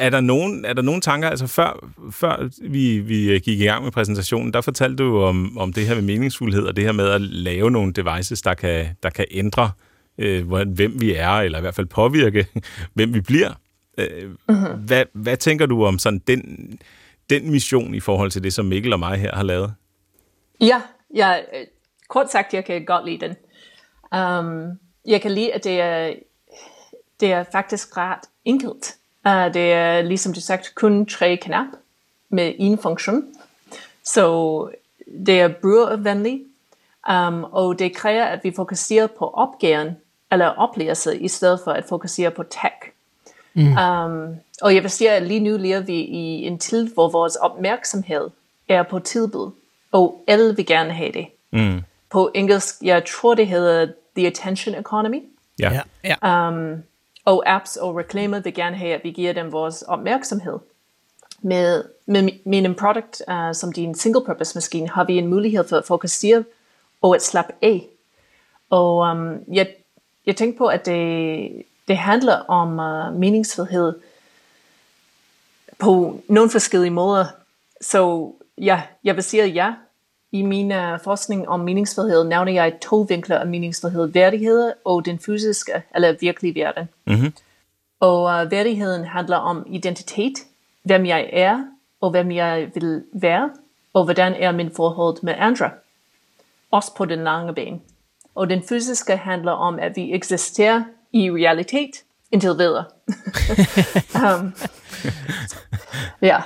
Er der nogen, er der nogen tanker, altså før, før vi, vi øh, gik i gang med præsentationen, der fortalte du om, om det her med meningsfuldhed, og det her med at lave nogle devices, der kan, der kan ændre, øh, hvor- hvem vi er, eller i hvert fald påvirke, hvem vi bliver. Øh, mm-hmm. hvad, hvad tænker du om sådan den, den mission i forhold til det, som Mikkel og mig her har lavet? Ja, ja, øh, kort sagt, jeg kan godt lide den. Um, jeg kan lide, at det er, det er faktisk ret enkelt. Uh, det er, ligesom du sagt, kun tre knap med en funktion. Så det er brugervenligt, um, og det kræver, at vi fokuserer på opgaven, eller oplevelse, i stedet for at fokusere på tech. Mm. Um, og jeg vil sige, at lige nu lever vi i en tid, hvor vores opmærksomhed er på tilbud, og alle vil gerne have det. Mm. På engelsk, jeg tror det hedder The Attention Economy, Ja. Ja. ja. og apps og reklamer vil gerne have, at vi giver dem vores opmærksomhed. Med, med min en product, uh, som din single-purpose maskine, har vi en mulighed for at fokusere og at slappe af. Og um, jeg, jeg tænkte på, at det, det handler om uh, meningsfuldhed på nogle forskellige måder. Så ja, jeg vil sige ja. I min uh, forskning om meningsfuldhed nævner jeg to vinkler af meningsfuldhed. Værdighed og den fysiske eller virkelige verden. Mm-hmm. Og uh, værdigheden handler om identitet, hvem jeg er, og hvem jeg vil være, og hvordan er min forhold med andre. Også på den lange bane. Og den fysiske handler om, at vi eksisterer i realitet indtil videre. um, ja,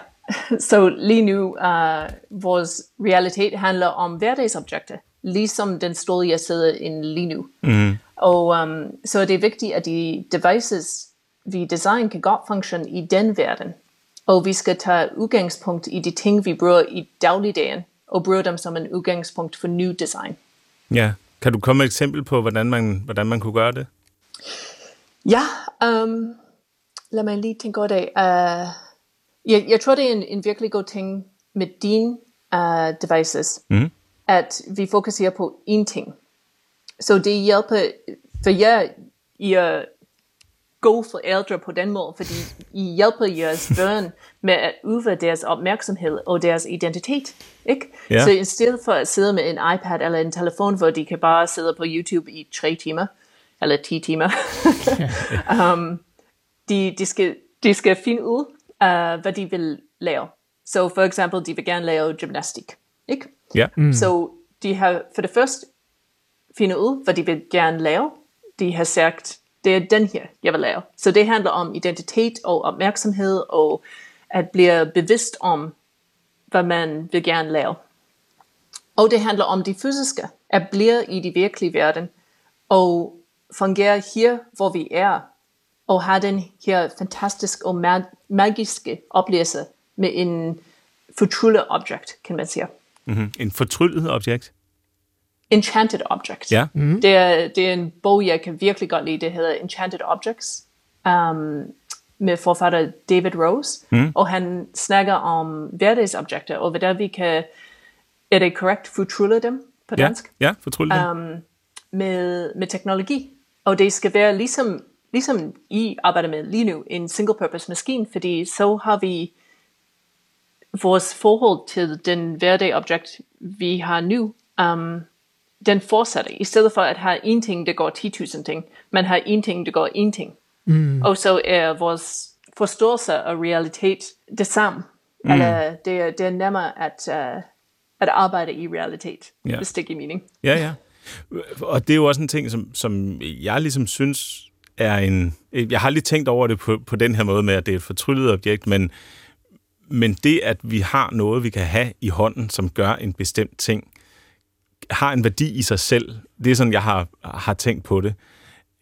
så lige nu, uh, vores realitet handler om hverdagsobjekter, ligesom den stol, jeg sidder i lige nu. Mm. Og um, så er det vigtigt, at de devices, vi design, kan godt funktion i den verden. Og vi skal tage udgangspunkt i de ting, vi bruger i dagligdagen, og bruge dem som en udgangspunkt for ny design. ja. Kan du komme med et eksempel på, hvordan man, hvordan man kunne gøre det? Ja, um, lad mig lige tænke over det. Uh, jeg, jeg tror, det er en, en virkelig god ting med dine uh, devices, Mm. at vi fokuserer på én ting. Så det hjælper, for jer, I gode forældre på den måde, fordi I hjælper jeres børn med at udvide deres opmærksomhed og deres identitet. Ikke? Ja. Så i stedet for at sidde med en iPad eller en telefon, hvor de kan bare sidde på YouTube i tre timer, eller 10 timer, um, de, de, skal, de skal finde ud af, hvad de vil lave. Så for eksempel, de vil gerne lave gymnastik. Ikke? Ja. Mm. Så de har for det første fundet ud, hvad de vil gerne lave. De har sagt, det er den her, jeg vil lave. Så det handler om identitet og opmærksomhed og at blive bevidst om, hvad man vil gerne lave. Og det handler om det fysiske, at blive i det virkelige verden og fungere her, hvor vi er, og have den her fantastiske og mag- magiske oplevelse med en fortryllet objekt, kan man sige. Mm-hmm. En fortryllet objekt? Enchanted Object. Ja. Det, er, det er en bog, jeg kan virkelig godt lide. Det hedder Enchanted Objects. Um, med forfatter David Rose. Mm. Og han snakker om hverdagsobjekter, og hvordan vi kan, er det korrekt, fortrylle dem på Ja, dansk? ja fortryllet. Um, med, med teknologi. Og det skal være ligesom, ligesom I arbejder med lige nu, en single-purpose maskine, fordi så har vi vores forhold til den hverdag objekt, vi har nu, um, den fortsætter. I stedet for at have en ting, der går 10.000 ting, man har en ting, der går en ting. Mm. Og så er vores forståelse af realitet det samme. Mm. Eller det, er- det er nemmere at, uh, at arbejde i realitet, Ja. hvis det giver mening. Ja, ja. Og det er jo også en ting, som, som jeg ligesom synes er en... Jeg har lige tænkt over det på, på den her måde med, at det er et fortryllet objekt, men, men det, at vi har noget, vi kan have i hånden, som gør en bestemt ting, har en værdi i sig selv. Det er sådan, jeg har, har tænkt på det.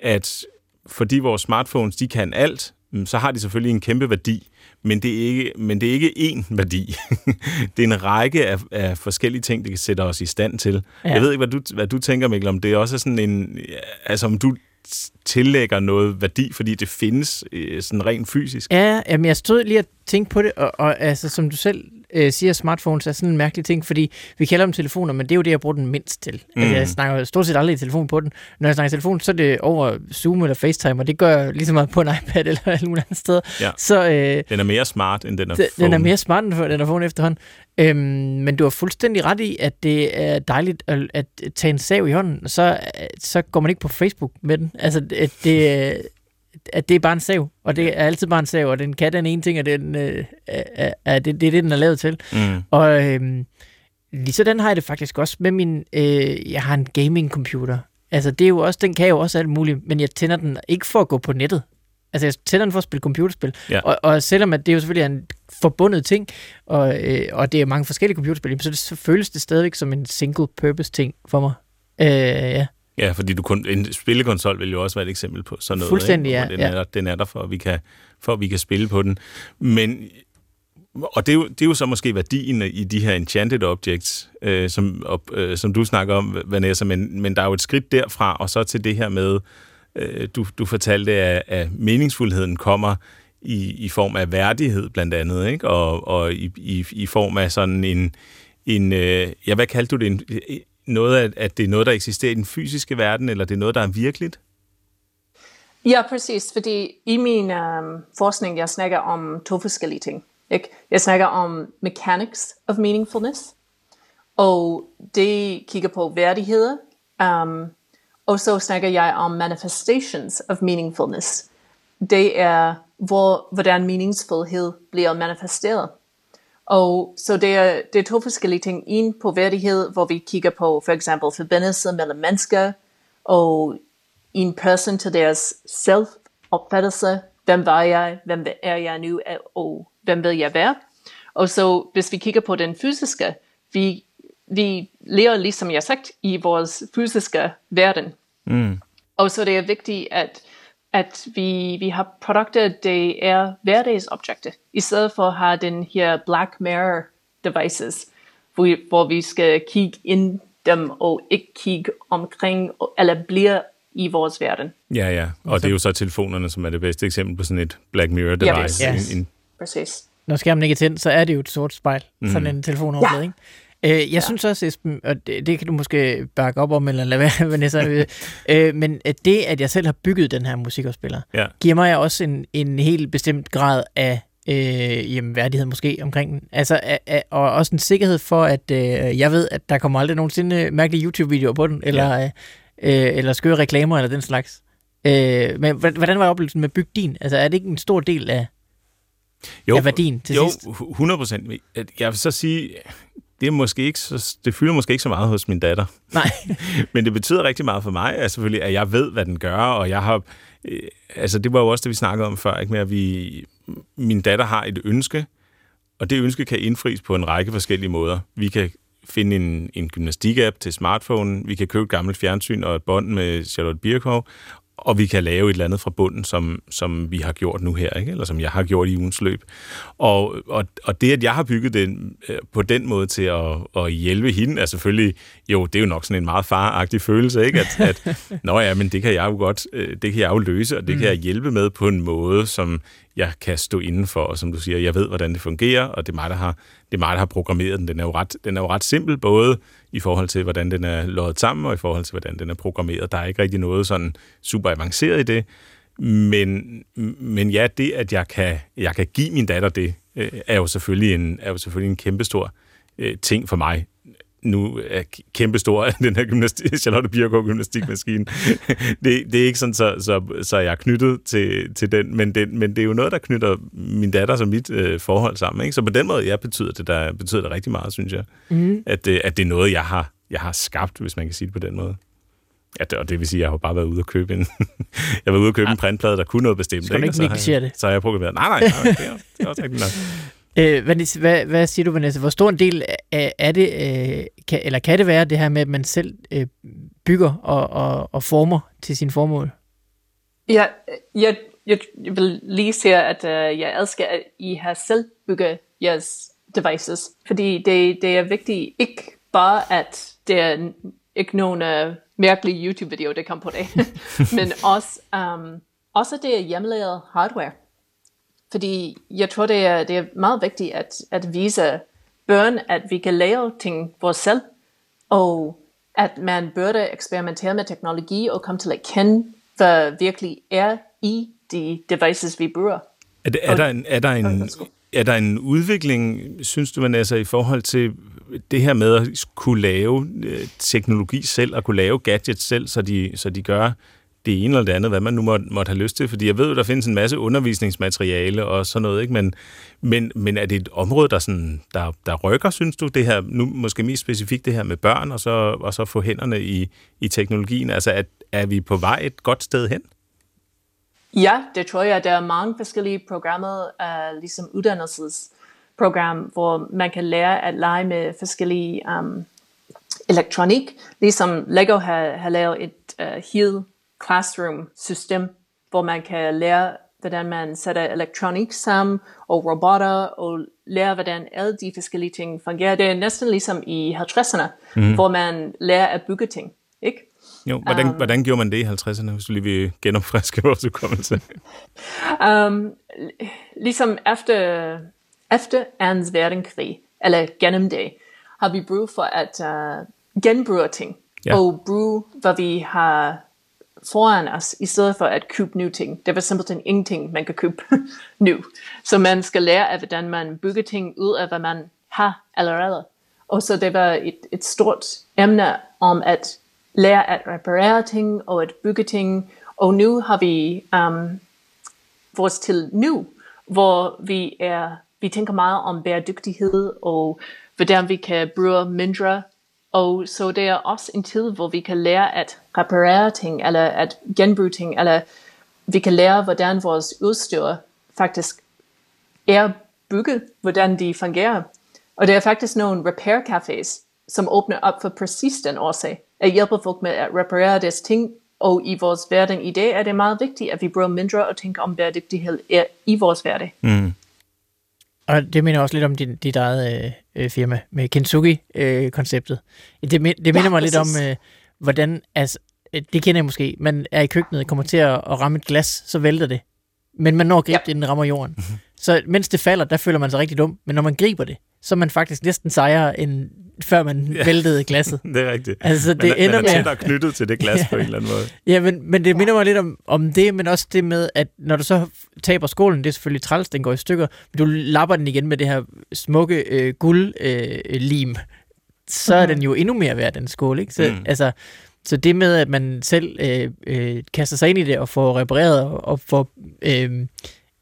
At fordi vores smartphones, de kan alt, mm, så har de selvfølgelig en kæmpe værdi, men det er ikke, men det er ikke én værdi. det er en række af, af forskellige ting, det kan sætte os i stand til. Ja. Jeg ved ikke, hvad du, hvad du tænker, Mikkel, om det er også sådan en... Altså, om du tillægger noget værdi, fordi det findes øh, sådan rent fysisk. Ja, jamen jeg stod lige og tænkte på det, og, og altså, som du selv øh, siger, smartphones er sådan en mærkelig ting, fordi vi kalder dem telefoner, men det er jo det, jeg bruger den mindst til. Mm. Altså, jeg snakker stort set aldrig i telefon på den. Når jeg snakker i telefon, så er det over Zoom eller FaceTime, og det gør jeg lige så meget på en iPad eller alle mulige andre steder. Ja. Så, øh, den er mere smart, end den er phone. den er mere smart, end den er phone efterhånden. Øhm, men du har fuldstændig ret i, at det er dejligt at, at tage en sav i hånden, så, så går man ikke på Facebook med den. Altså, at det, at det er bare en sav, og det er altid bare en sav, og den kan den ene ting, og den, øh, er, er, det, det er det, den er lavet til. Mm. Og øh, lige sådan har jeg det faktisk også med min, øh, jeg har en gaming-computer. Altså det er jo også, den kan jo også alt muligt, men jeg tænder den ikke for at gå på nettet. Altså jeg tænder den for at spille computerspil. Ja. Og, og selvom at det jo selvfølgelig er en forbundet ting, og, øh, og det er mange forskellige computerspil, så, det, så føles det stadigvæk som en single-purpose ting for mig. Øh, ja. Ja, fordi du kun, en spillekonsol vil jo også være et eksempel på sådan noget. Fuldstændig, ikke? ja, Den, ja. er der, den er der, for at, vi kan, for at vi kan spille på den. Men, og det er, jo, det er jo så måske værdien i de her enchanted objects, øh, som, op, øh, som du snakker om, Vanessa, men, men der er jo et skridt derfra, og så til det her med, øh, du, du fortalte, at, at meningsfuldheden kommer i, i form af værdighed blandt andet, ikke? Og, og i, i, i form af sådan en, en øh, ja, hvad kaldte du det, en, noget at, at det er noget, der eksisterer i den fysiske verden, eller det er noget, der er virkeligt? Ja, præcis, fordi i min um, forskning, jeg snakker om to forskellige ting. Ikke? Jeg snakker om mechanics of meaningfulness, og det kigger på værdigheder, um, og så snakker jeg om manifestations of meaningfulness. Det er, hvor, hvordan meningsfuldhed bliver manifesteret. Og så det er, det er to forskellige ting. En på værdighed, hvor vi kigger på for eksempel forbindelser mellem mennesker, og en person til deres self-opfattelse. Hvem var jeg? Hvem er jeg nu? Og hvem vil jeg være? Og så hvis vi kigger på den fysiske, vi, vi lever ligesom jeg sagt i vores fysiske verden. Mm. Og så det er vigtigt, at, at vi, vi har produkter, der er hverdagsobjekter, i stedet for at have den her Black Mirror devices, hvor vi, hvor vi skal kigge ind dem og ikke kigge omkring, eller bliver i vores verden. Ja, ja. Og det er jo så telefonerne, som er det bedste eksempel på sådan et Black Mirror device. Ja, yes. En, en, Præcis. Når skærmen ikke er tændt, så er det jo et sort spejl, mm. sådan en telefonoverflade, ikke? Øh, jeg ja. synes også, Esben, og det, det kan du måske bakke op om, eller lade være, Vanessa, øh, men at det, at jeg selv har bygget den her musikafspiller, ja. giver mig også en, en helt bestemt grad af øh, jamen, værdighed måske omkring den. Altså, a, a, og også en sikkerhed for, at øh, jeg ved, at der kommer aldrig nogensinde mærkelige YouTube-videoer på den, eller, ja. øh, eller skøre reklamer, eller den slags. Øh, men hvordan var oplevelsen med bygge din? Altså, er det ikke en stor del af, jo, af værdien til jo, sidst? Jo, 100 procent. Jeg vil så sige, det, er måske ikke så, det fylder måske ikke så meget hos min datter. Nej. Men det betyder rigtig meget for mig, at selvfølgelig, at jeg ved, hvad den gør, og jeg har... Øh, altså, det var jo også det, vi snakkede om før, ikke? Med, at vi, min datter har et ønske, og det ønske kan indfries på en række forskellige måder. Vi kan finde en, en gymnastik-app til smartphone, vi kan købe et gammelt fjernsyn og et bånd med Charlotte Birkow, og vi kan lave et eller andet fra bunden, som, som vi har gjort nu her, ikke? eller som jeg har gjort i ugens løb. Og, og, og det, at jeg har bygget den øh, på den måde til at, at hjælpe hende, er selvfølgelig, jo, det er jo nok sådan en meget faragtig følelse, ikke? At, at nå ja, men det kan jeg jo godt, øh, det kan jeg jo løse, og det mm. kan jeg hjælpe med på en måde, som jeg kan stå indenfor, og som du siger, jeg ved, hvordan det fungerer, og det er mig, der har, det er mig, der har programmeret den. Den er, jo ret, den er jo ret simpel, både i forhold til, hvordan den er loddet sammen, og i forhold til, hvordan den er programmeret. Der er ikke rigtig noget sådan super avanceret i det, men, men ja, det, at jeg kan, jeg kan give min datter det, øh, er jo selvfølgelig en, er jo selvfølgelig en kæmpestor øh, ting for mig nu er kæmpestor, den her gymnastik, Charlotte Birkow gymnastikmaskine. det, det er ikke sådan, så, så, så jeg er knyttet til, til den, men det, men det er jo noget, der knytter min datter og mit øh, forhold sammen. Ikke? Så på den måde, ja, betyder det, der, betyder det rigtig meget, synes jeg. Mm. At, det, at det er noget, jeg har, jeg har skabt, hvis man kan sige det på den måde. Ja, det, og det vil sige, at jeg har bare været ude og købe en, jeg var ude og købe ja. en printplade, der kunne noget bestemt. Skal du ikke negligere det? Så har jeg programmeret. Nej, nej, nej, det er, det er også rigtigt nok. Øh, Vanessa, hvad, hvad siger du, Vanessa? Hvor stor en del af, er det, øh, kan, eller kan det være det her med, at man selv øh, bygger og, og, og former til sin formål? Ja, jeg, jeg vil lige sige, at øh, jeg elsker, at I har selv bygget jeres devices, fordi det, det er vigtigt ikke bare, at det er ikke nogen uh, mærkelige YouTube-video, der kommer på det, men også, um, også det er hjemmelavet hardware. Fordi jeg tror, det er, det er meget vigtigt at, at vise børn, at vi kan lave ting for os selv, og at man burde eksperimentere med teknologi og komme til at kende, hvad virkelig er i de devices, vi bruger. Er, er, der en, er, der en, er der en udvikling, synes du, Vanessa, i forhold til det her med at kunne lave øh, teknologi selv, og kunne lave gadgets selv, så de, så de gør det ene eller det andet, hvad man nu måtte, måtte have lyst til. Fordi jeg ved jo, der findes en masse undervisningsmateriale og sådan noget, ikke? Men, men, men er det et område, der, sådan, der, der rykker, synes du, det her, nu måske mest specifikt det her med børn, og så, og så få hænderne i, i teknologien? Altså, er, er vi på vej et godt sted hen? Ja, det tror jeg. Der er mange forskellige programmer, uh, ligesom uddannelsesprogram, hvor man kan lære at lege med forskellige um, elektronik. Ligesom Lego har, har lavet et uh, helt classroom-system, hvor man kan lære, hvordan man sætter elektronik sammen, og robotter, og lære, hvordan alle de forskellige ting fungerer. Det er næsten ligesom i 50'erne, mm. hvor man lærer at bygge ting, ikke? Jo, hvordan, um, hvordan gjorde man det i 50'erne, hvis du lige vil genopfriske vores hukommelse? um, ligesom efter, efter 2. verdenskrig, eller gennem det, har vi brug for at uh, genbruge ting, ja. og bruge, hvad vi har foran os, i stedet for at købe nye ting. Det var simpelthen ingenting, man kan købe nu. Så man skal lære af, hvordan man bygger ting ud af, hvad man har allerede. Og så det var et, et stort emne om at lære at reparere ting og at bygge ting. Og nu har vi um, vores til nu, hvor vi er vi tænker meget om bæredygtighed og hvordan vi kan bruge mindre og så det er også en tid, hvor vi kan lære at reparere ting, eller at genbruge ting, eller vi kan lære, hvordan vores udstyr faktisk er bygget, hvordan de fungerer. Og det er faktisk nogle repair cafés, som åbner op for præcis den årsag, at hjælpe folk med at reparere deres ting, og i vores hverdag i dag er det meget vigtigt, at vi bruger mindre og tænker om bæredygtighed i vores hverdag. Mm. Og det minder også lidt om dit, dit eget øh, firma med Kintsugi-konceptet. Øh, det, det minder ja, mig lidt om, øh, hvordan, altså, øh, det kender jeg måske, man er i køkkenet, kommer til at, at ramme et glas, så vælter det. Men man når at gribe ja. det, inden det rammer jorden. Mm-hmm. Så mens det falder, der føler man sig rigtig dum. Men når man griber det, så er man faktisk næsten sejere, end før man ja. væltede glasset. det er rigtigt. Altså, det man, ender man er tættere knyttet til det glas ja. på en eller anden måde. Ja, men, men det minder mig lidt om, om det, men også det med, at når du så taber skålen, det er selvfølgelig træls, den går i stykker, men du lapper den igen med det her smukke øh, guldlim, øh, så er den jo endnu mere værd, den skål, ikke? Så, mm. altså, så det med, at man selv øh, øh, kaster sig ind i det og får repareret og, og får øh,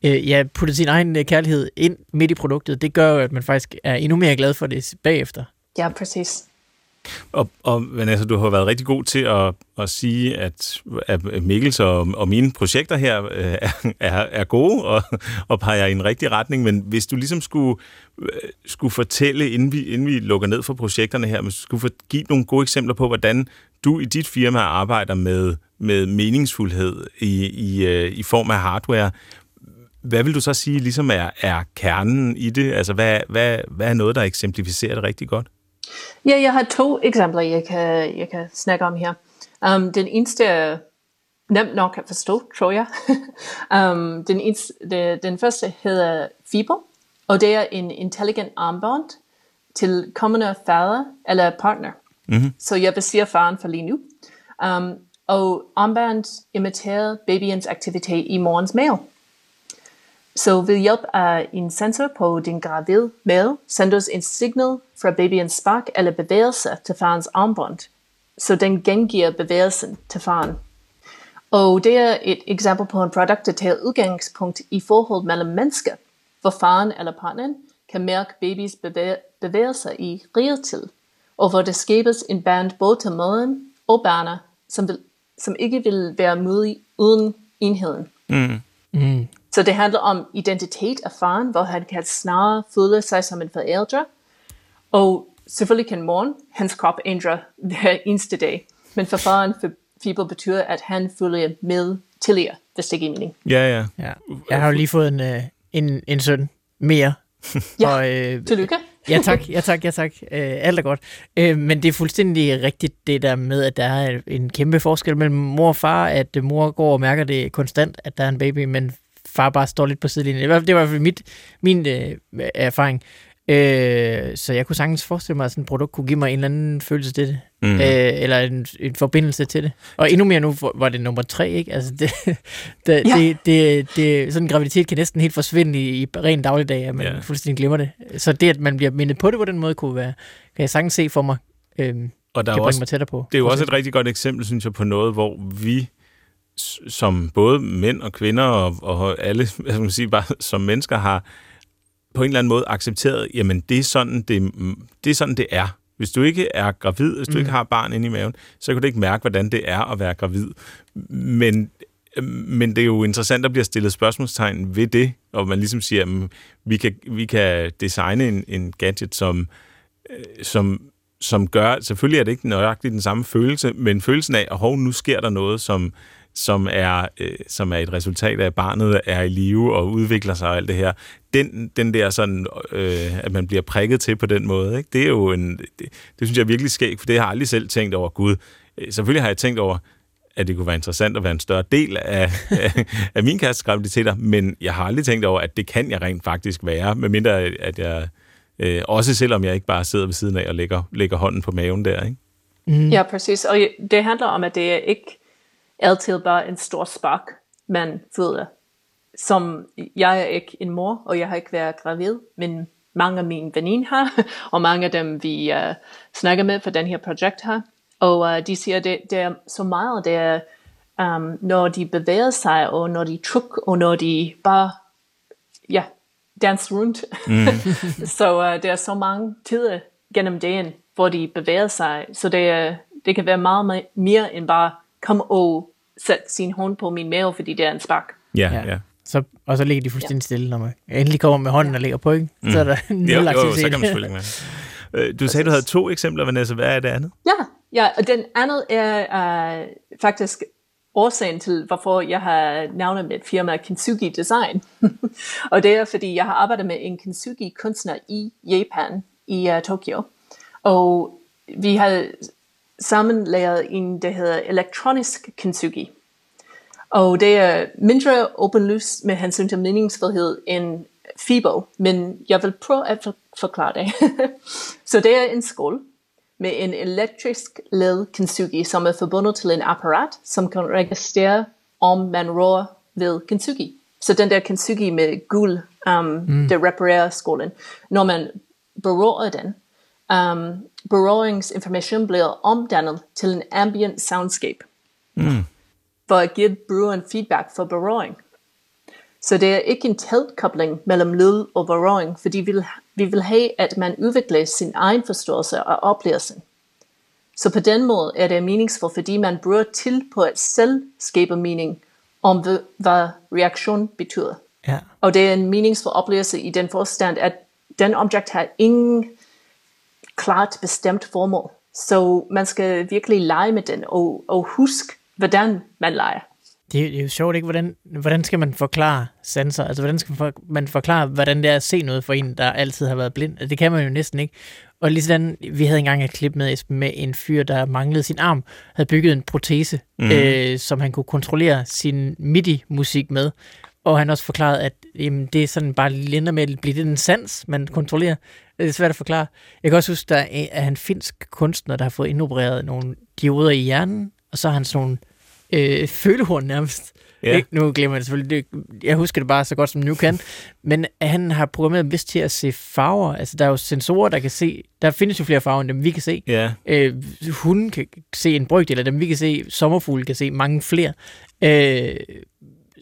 øh, ja, puttet sin egen øh, kærlighed ind midt i produktet, det gør jo, at man faktisk er endnu mere glad for det bagefter. Ja, præcis. Og, og Vanessa, du har været rigtig god til at, at sige, at, at Mikkels og, og mine projekter her er, er, er gode og, og peger i en rigtig retning, men hvis du ligesom skulle, øh, skulle fortælle, inden vi, inden vi lukker ned for projekterne her, men skulle for, give nogle gode eksempler på, hvordan du i dit firma arbejder med, med meningsfuldhed i, i, øh, i form af hardware, hvad vil du så sige ligesom er, er kernen i det? Altså, hvad, hvad, hvad er noget, der eksemplificerer det rigtig godt? Ja, jeg har to eksempler, jeg kan, jeg kan snakke om her. Um, den eneste er nemt nok at forstå, tror jeg. um, den, eneste, det, den første hedder Fiber, og det er en intelligent armbånd til kommende fader eller partner. Mm-hmm. Så jeg baserer faren for lige nu. Um, og armbånd imiterer babyens aktivitet i morgens mave. Så ved hjælp af en sensor på din gravid mave sendes en signal fra babyens spark eller bevægelse til farens armbånd, så den gengiver bevægelsen til faren. Og det er et eksempel på en produkt, der tager udgangspunkt i forhold mellem mennesker, hvor faren eller partneren kan mærke babys bevægelser i realtid, og hvor der skabes en band både til moden og barnet, som, vil, som ikke vil være mulig uden enheden. Mm. Mm. Så det handler om identitet af faren, hvor han kan snarere føle sig som en forældre. Og selvfølgelig kan moren, hans krop ændre hver eneste dag. Men for faren, for Fiber betyder, at han følger med tidligere, hvis det giver mening. Ja, ja. Ja. Jeg har jo lige fået en, øh, en, en søn mere. Ja, og, øh, Tillykke. ja tak, ja tak, ja tak. Øh, alt er godt. Øh, men det er fuldstændig rigtigt det der med, at der er en kæmpe forskel mellem mor og far, at mor går og mærker det konstant, at der er en baby, men far bare står lidt på sidelinjen. Det var, det var i hvert fald mit, min øh, erfaring. Øh, så jeg kunne sagtens forestille mig, at sådan et produkt kunne give mig en eller anden følelse til det. Mm. Øh, eller en, en forbindelse til det. Og endnu mere nu hvor- var det nummer tre, ikke? Altså det, det, Ja. det, det, det, sådan en graviditet kan næsten helt forsvinde i, i ren dagligdag, at man Ja. fuldstændig glemmer det. Så det, at man bliver mindet på det på den måde, kunne være, kan jeg sagtens se for mig, øhm, Og der er kan jo bringe også, mig tættere på. det er jo også et rigtig godt eksempel, synes jeg, på noget, hvor vi som både mænd og kvinder og, og alle, hvad skal man sige, bare som mennesker har på en eller anden måde accepteret, jamen det er sådan, det, det, er, sådan, det er. Hvis du ikke er gravid, hvis du mm. ikke har barn inde i maven, så kan du ikke mærke, hvordan det er at være gravid. Men, men det er jo interessant, at bliver stillet spørgsmålstegn ved det, og man ligesom siger, at vi kan, vi kan designe en, en gadget, som, øh, som, som gør, selvfølgelig er det ikke nøjagtigt den samme følelse, men følelsen af, at hov, nu sker der noget, som, som, er, øh, som er et resultat af, at barnet er i live og udvikler sig og alt det her. Den, den der sådan, øh, at man bliver prikket til på den måde, ikke? det er jo en, det, det synes jeg er virkelig skægt, for det har jeg aldrig selv tænkt over. Gud, øh, selvfølgelig har jeg tænkt over, at det kunne være interessant at være en større del af, af, af min kærestes graviditeter, men jeg har aldrig tænkt over, at det kan jeg rent faktisk være, medmindre at jeg, øh, også selvom jeg ikke bare sidder ved siden af og lægger, lægger hånden på maven der, ikke? Mm. Ja, præcis. Og det handler om, at det er ikke altid bare en stor spark, man føler. Som jeg er ikke en mor, og jeg har ikke været gravid, men mange af mine veninder har, og mange af dem, vi uh, snakker med for den her projekt her. Og uh, de siger, det, det er så meget, det er, um, når de bevæger sig, og når de truk, og når de bare, ja, danser rundt. Mm. så uh, der er så mange tider gennem dagen, hvor de bevæger sig. Så det, er, det kan være meget me- mere end bare kom og sæt sin hånd på min mave, fordi det er en spark. Ja, Ja. ja. Så, og så ligger de fuldstændig stille, når man endelig kommer med hånden og ligger på, ikke? Så er der nul Jo, jo, jo, så aktivitet. kan man selvfølgelig med. Øh, Du sagde, du havde to eksempler, Vanessa. Hvad er det andet? Ja, ja og den andet er uh, faktisk årsagen til, hvorfor jeg har navnet mit firma Kintsugi Design. og det er, fordi jeg har arbejdet med en Kintsugi-kunstner i Japan, i uh, Tokyo. Og vi har sammen lavet en, der hedder elektronisk Kintsugi. Og det er mindre åbenlyst med hensyn til meningsfuldhed end Fibo, men jeg vil prøve at for- forklare det. Så det er en skål med en elektrisk led kintsugi, som er forbundet til en apparat, som kan registrere, om man rører ved kintsugi. Så den der kintsugi med guld, um, mm. der reparerer skålen. Når man berører den, um, berøringsinformation bliver omdannet til en ambient soundscape. Mm. For at give brugeren feedback for berøring. Så det er ikke en tæt kobling mellem lyd og berøring, fordi vi vil, vi vil have, at man udvikler sin egen forståelse af oplevelsen. Så på den måde er det meningsfuldt, fordi man bruger til på at selv skabe mening om, hvad- hvad reaktion betyder. Ja. Og det er en meningsfuld oplevelse i den forstand, at den objekt har ingen klart bestemt formål. Så man skal virkelig lege med den og, og huske, hvordan man leger. Det, er- det er jo sjovt, ikke? Hvordan, hvordan skal man forklare sanser? Altså, hvordan skal man for- man forklare, hvordan det er at se noget for en, der altid har været blind? Altså, Det kan man jo næsten ikke. Og lige sådan, vi havde engang et klip med, Esben, med en fyr, der manglede sin arm, havde bygget en protese, mm. øh, som han kunne kontrollere sin MIDI-musik med. Og han også forklarede, at jamen, det er sådan bare linder med at blive det en sans, man kontrollerer. Det er svært at forklare. Jeg kan også huske, der er en- finsk kunstner, der har fået indopereret nogle dioder i hjernen, og så har han sådan nogle øh, følehorn nærmest. Ja. Ikke, nu glemmer jeg det selvfølgelig. Jeg husker det bare så godt, som nu kan. Men han har programmeret vist til at se farver. Altså, der er jo sensorer, der kan se... Der findes jo flere farver, end dem vi kan se. Ja. Øh, hunden kan se en brøkdel af dem, vi kan se. Sommerfugle kan se mange flere. Øh,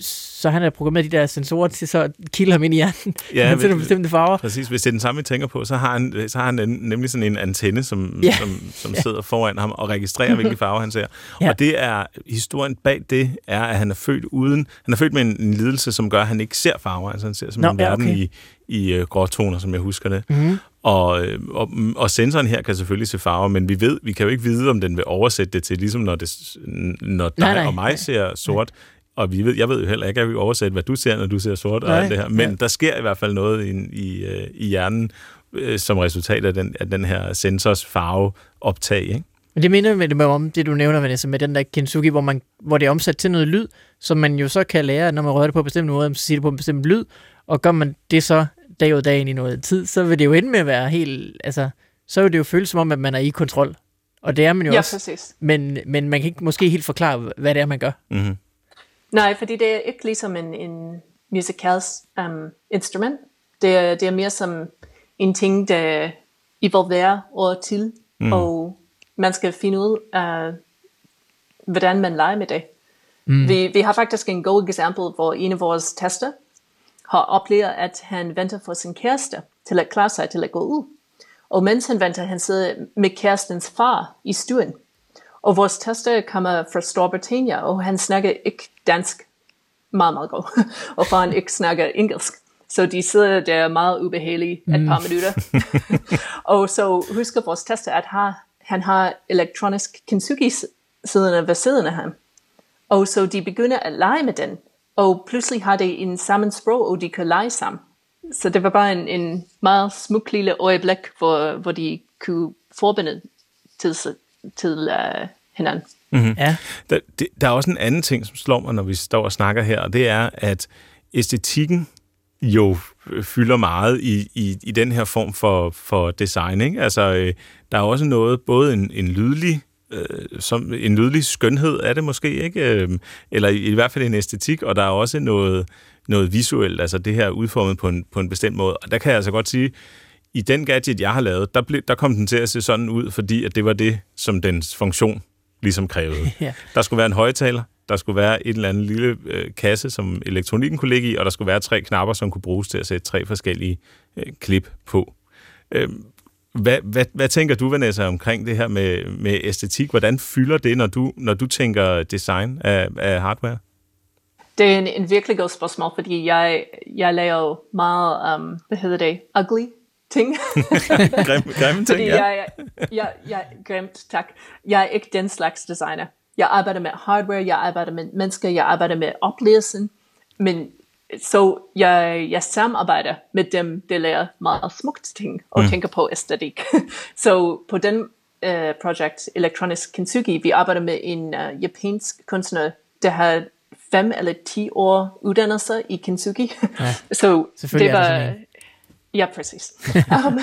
så han har programmeret de der sensorer til så at kilde ham ind i hjernen, ja, Ja, han sætter bestemte farver. Præcis, hvis det er den samme, vi tænker på, så har han, så har han nemlig sådan en antenne, som, Ja. ja. som, som sidder foran ham og registrerer, hvilke farver han ser. Ja. Ja. Og det er, historien bag det er, at han er født uden, han er født med en, en lidelse, som gør, at han ikke ser farver. Altså han ser som Nå, en ja, verden okay. i, i uh, gråtoner, som jeg husker det. Mhm. Og, øh, og, og sensoren her kan selvfølgelig se farver, men vi ved, vi kan jo ikke vide, om den vil oversætte det til, ligesom når, det, når dig Nej, nej, og mig nej. ser sort. Og vi ved, jeg ved jo heller ikke, at vil oversætte, hvad du ser, når du ser sort og Nej, alt det her. Men ja. der sker i hvert fald noget i, i, øh, i hjernen, øh, som resultat af den, af den her sensors farveoptag. Ikke? Men det minder med det med om det, du nævner, Vanessa, med den der Kintsugi, hvor, man, hvor det er omsat til noget lyd, som man jo så kan lære, når man rører det på en bestemt måde, så siger det på en bestemt lyd, og gør man det så dag af dagen i noget tid, så vil det jo ende med at være helt, altså, så vil det jo føles som om, at man er i kontrol. Og det er man jo Ja, også, præcis. men, men man kan ikke måske helt forklare, hvad det er, man gør. Mm-hmm. Nej, fordi det er ikke ligesom en, en musikalsk um, instrument. Det er, det er mere som en ting, der evolverer over til, mm. og man skal finde ud af, hvordan man leger med det. Mm. Vi, vi har faktisk en god eksempel, hvor en af vores tester har oplevet, at han venter for sin kæreste til at klare sig til at gå ud. Og mens han venter, han sidder med kærestens far i stuen. Og vores tester kommer fra Storbritannien, og han snakker ikke dansk meget, meget godt. og faren ikke snakker engelsk. Så de sidder der meget ubehagelige et par minutter. og så husker vores tester, at har, han har elektronisk kintsugi siddende ved siden af ham. Og så de begynder at lege med den. Og pludselig har de en samme sprog, og de kan lege sammen. Så det var bare en, en meget smuk lille øjeblik, hvor, hvor de kunne forbinde til, til uh, hinanden. Ja, Der, det, der er også en anden ting, som slår mig, når vi står og snakker her, og det er, at æstetikken jo øh, fylder meget i, i, i den her form for, for design. Ikke? Altså, øh, der er også noget, både en, en lydlig øh, som en lydlig skønhed er det måske, ikke? Øh, eller i, i hvert fald en æstetik, og der er også noget, noget visuelt, altså det her udformet på en, på en bestemt måde. Og der kan jeg altså godt sige, i den gadget, jeg har lavet, der, blev, der kom den til at se sådan ud, fordi at det var det, som dens funktion ligesom krævede. Ja. Der skulle være en højtaler, der skulle være et eller andet lille øh, kasse, som elektronikken kunne ligge i, og der skulle være tre knapper, som kunne bruges til at sætte tre forskellige øh, klip på. Øh, hvad, hvad, hvad tænker du, Vanessa, omkring det her med, med æstetik? Hvordan fylder det, når du, når du tænker design af, af hardware? Det er en, en virkelig god spørgsmål, fordi jeg, jeg laver meget, um, hvad hedder det, ugly ting. Grim, grimme ting, fordi ja. jeg, jeg, jeg, grimt, tak. Jeg er ikke den slags designer. Jeg arbejder med hardware, jeg arbejder med mennesker, jeg arbejder med oplevelsen, men så jeg, jeg samarbejder med dem, der lærer meget smukt ting og mm. tænker på æstetik. så på den uh, projekt, Electronic Kintsugi, vi arbejder med en uh, japansk kunstner, der har fem eller ti år uddannelse i Kintsugi. Ja, så det var. Ja, præcis. um,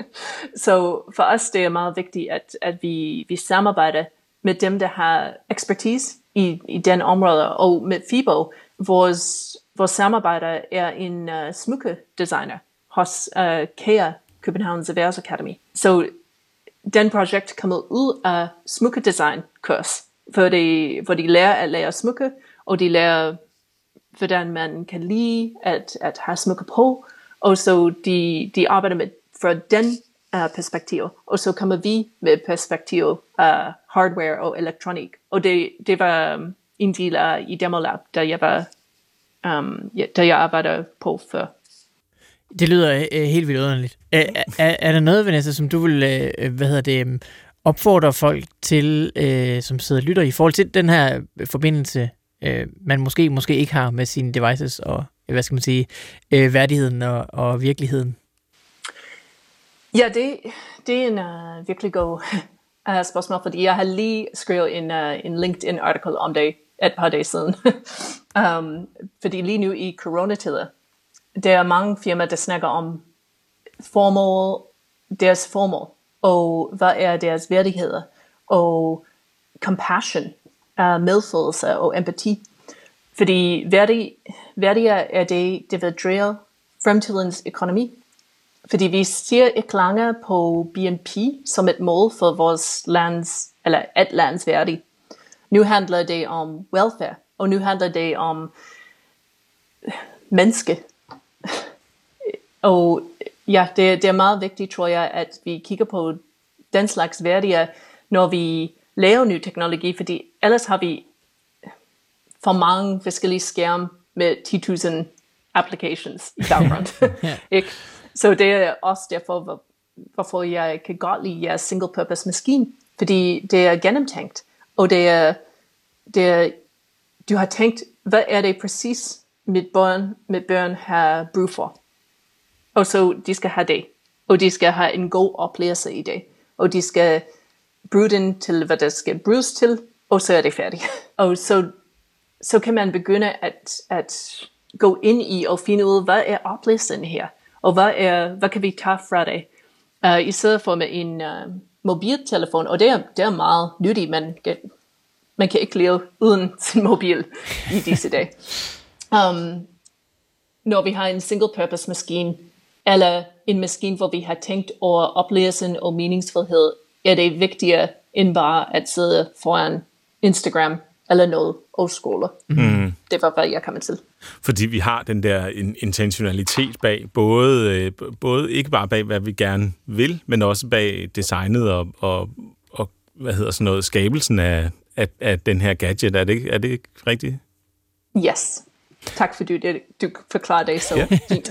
så for os det er meget vigtigt, at, at vi, vi samarbejder med dem, der har expertise i, i den område. Og med FIBO, vores, vores samarbejder er en uh, smukke designer hos uh, KEA, Københavns Erhvervsakademi. Så den projekt kommer ud af smukke design kurs, hvor de, hvor de lærer at lære smukke, og de lærer, hvordan man kan lide at, at have smukke på, og så de, de arbejder med fra den uh, perspektiv, og så kommer vi med perspektiv uh, hardware og elektronik. Og det, det var um, en del af i Demolab, da jeg var um, ja, da jeg arbejdede på før. Det lyder øh, helt vildt underligt. Er, er, er der noget, Vanessa, som du vil, øh, hvad hedder det, øh, opfordre folk til, øh, som sidder og lytter, i forhold til den her forbindelse, øh, man måske måske ikke har med sine devices og, Øh, hvad skal man sige, øh, værdigheden og, og virkeligheden? Ja, det, det er en uh, virkelig god uh, spørgsmål, fordi jeg har lige skrevet en, uh, en LinkedIn-artikel om det et par dage siden. um, fordi lige nu i coronatider, der er mange firmaer, der snakker om formål, deres formål, og hvad er deres værdigheder, og compassion, uh, medfølelse og empati. Fordi værdig, værdier er det, det vil drive fremtidens økonomi. Fordi vi ser ikke længere på BNP som et mål for vores lands, eller et lands værdi. Nu handler det om welfare, og nu handler det om menneske. Og ja, det, det er meget vigtigt, tror jeg, at vi kigger på den slags værdier, når vi laver ny teknologi, fordi ellers har vi for mange forskellige skærme med 10.000 applications i baggrunden. ikke? Så det er også derfor, hvor, hvorfor jeg kan godt lide jeres single-purpose maskine, fordi det er gennemtænkt, og det er, det er, du har tænkt, hvad er det præcis, mit børn, mit børn har brug for? Og så de skal have det, og de skal have en god oplevelse i det, og de skal bruge den til, hvad der skal bruges til, og så er det færdigt. og så, så kan man begynde at, at gå ind i og finde ud, hvad er oplevelsen her, og hvad, er, hvad kan vi tage fra det, uh, i stedet for med en uh, mobiltelefon, og det er, det er meget nyttigt, man kan, man kan ikke leve uden sin mobil i disse dage. Um, når vi har en single-purpose maskine, eller en maskine, hvor vi har tænkt over oplevelsen og meningsfuldhed, er det vigtigere end bare at sidde foran Instagram eller noget og skole. Mm. Det var, hvad jeg kommer til. Fordi vi har den der intentionalitet bag, både, øh, både ikke bare bag, hvad vi gerne vil, men også bag designet og, og, og hvad hedder sådan noget, skabelsen af, af, af den her gadget. Er det, er det ikke rigtigt? Yes. Tak fordi du, du forklarer det så ja. fint.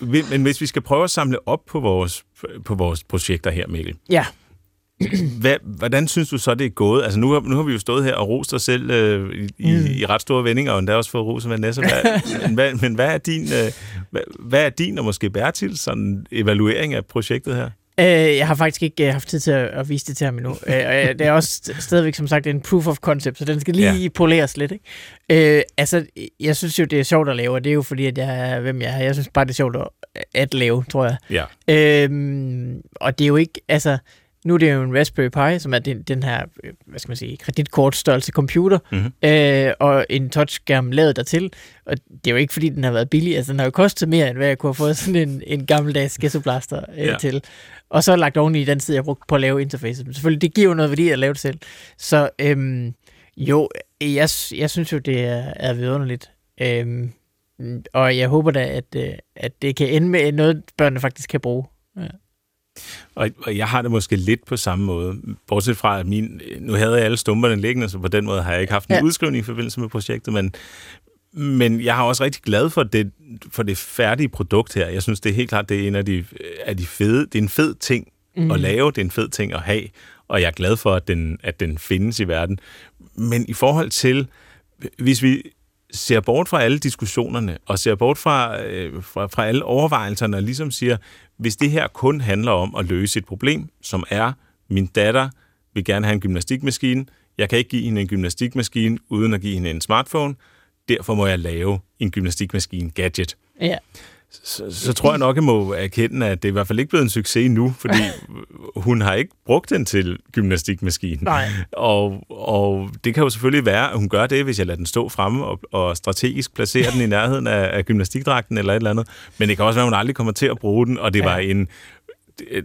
Men hvis vi skal prøve at samle op på vores, på vores projekter her, Mikkel. Ja. Hvad, hvordan synes du så, det er gået? Altså nu har, nu har vi jo stået her og rost os selv øh, i, mm. i ret store vendinger, og endda også fået ros af Vanessa. Hvad, men, hvad, men hvad er din, øh, hvad, hvad er din og måske Bertils sådan evaluering af projektet her? Øh, jeg har faktisk ikke uh, haft tid til at, at vise det til ham endnu. Uh, det er også stadigvæk, som sagt, en proof of concept, så den skal lige ja. poleres lidt. Ikke? Uh, altså, jeg synes jo, det er sjovt at lave, og det er jo fordi, at jeg er, hvem jeg er. Jeg synes bare, det er sjovt at, at lave, tror jeg. Ja. Uh, og det er jo ikke, altså, nu er det jo en Raspberry Pi, som er den, den her, hvad skal man sige, kreditkortstørrelse computer, mm-hmm. øh, og en touchskærm lavet dertil. Og det er jo ikke, fordi den har været billig. Altså, den har jo kostet mere, end hvad jeg kunne have fået sådan en, en gammeldags gæsteblaster øh, ja. til. Og så lagt oven i den side, jeg brugte på at lave interface. Men selvfølgelig, det giver jo noget værdi at lave det selv. Så øhm, jo, jeg, jeg synes jo, det er, er vidunderligt. Øhm, og jeg håber da, at, øh, at det kan ende med noget, børnene faktisk kan bruge. Ja. Og, og jeg har det måske lidt på samme måde, bortset fra, at min, nu havde jeg alle stumperne liggende, så på den måde har jeg ikke haft en ja. udskrivning i forbindelse med projektet, men, men jeg har også rigtig glad for det, for det færdige produkt her. Jeg synes, det er helt klart, det er en af de, af de fede, det er en fed ting mm. at lave, det er en fed ting at have, og jeg er glad for, at den, at den findes i verden. Men i forhold til, hvis vi ser bort fra alle diskussionerne, og ser bort fra, øh, fra, fra alle overvejelserne, og ligesom siger, hvis det her kun handler om at løse et problem, som er, min datter vil gerne have en gymnastikmaskine, jeg kan ikke give hende en gymnastikmaskine uden at give hende en smartphone, derfor må jeg lave en gymnastikmaskine gadget. Ja så, så tror jeg nok, jeg må erkende, at det er i hvert fald ikke blevet en succes nu, fordi hun har ikke brugt den til gymnastikmaskinen. Nej. Og, og det kan jo selvfølgelig være, at hun gør det, hvis jeg lader den stå fremme og, og strategisk placerer den i nærheden af, af gymnastikdragten eller et eller andet. Men det kan også være, at hun aldrig kommer til at bruge den, og det ja. var en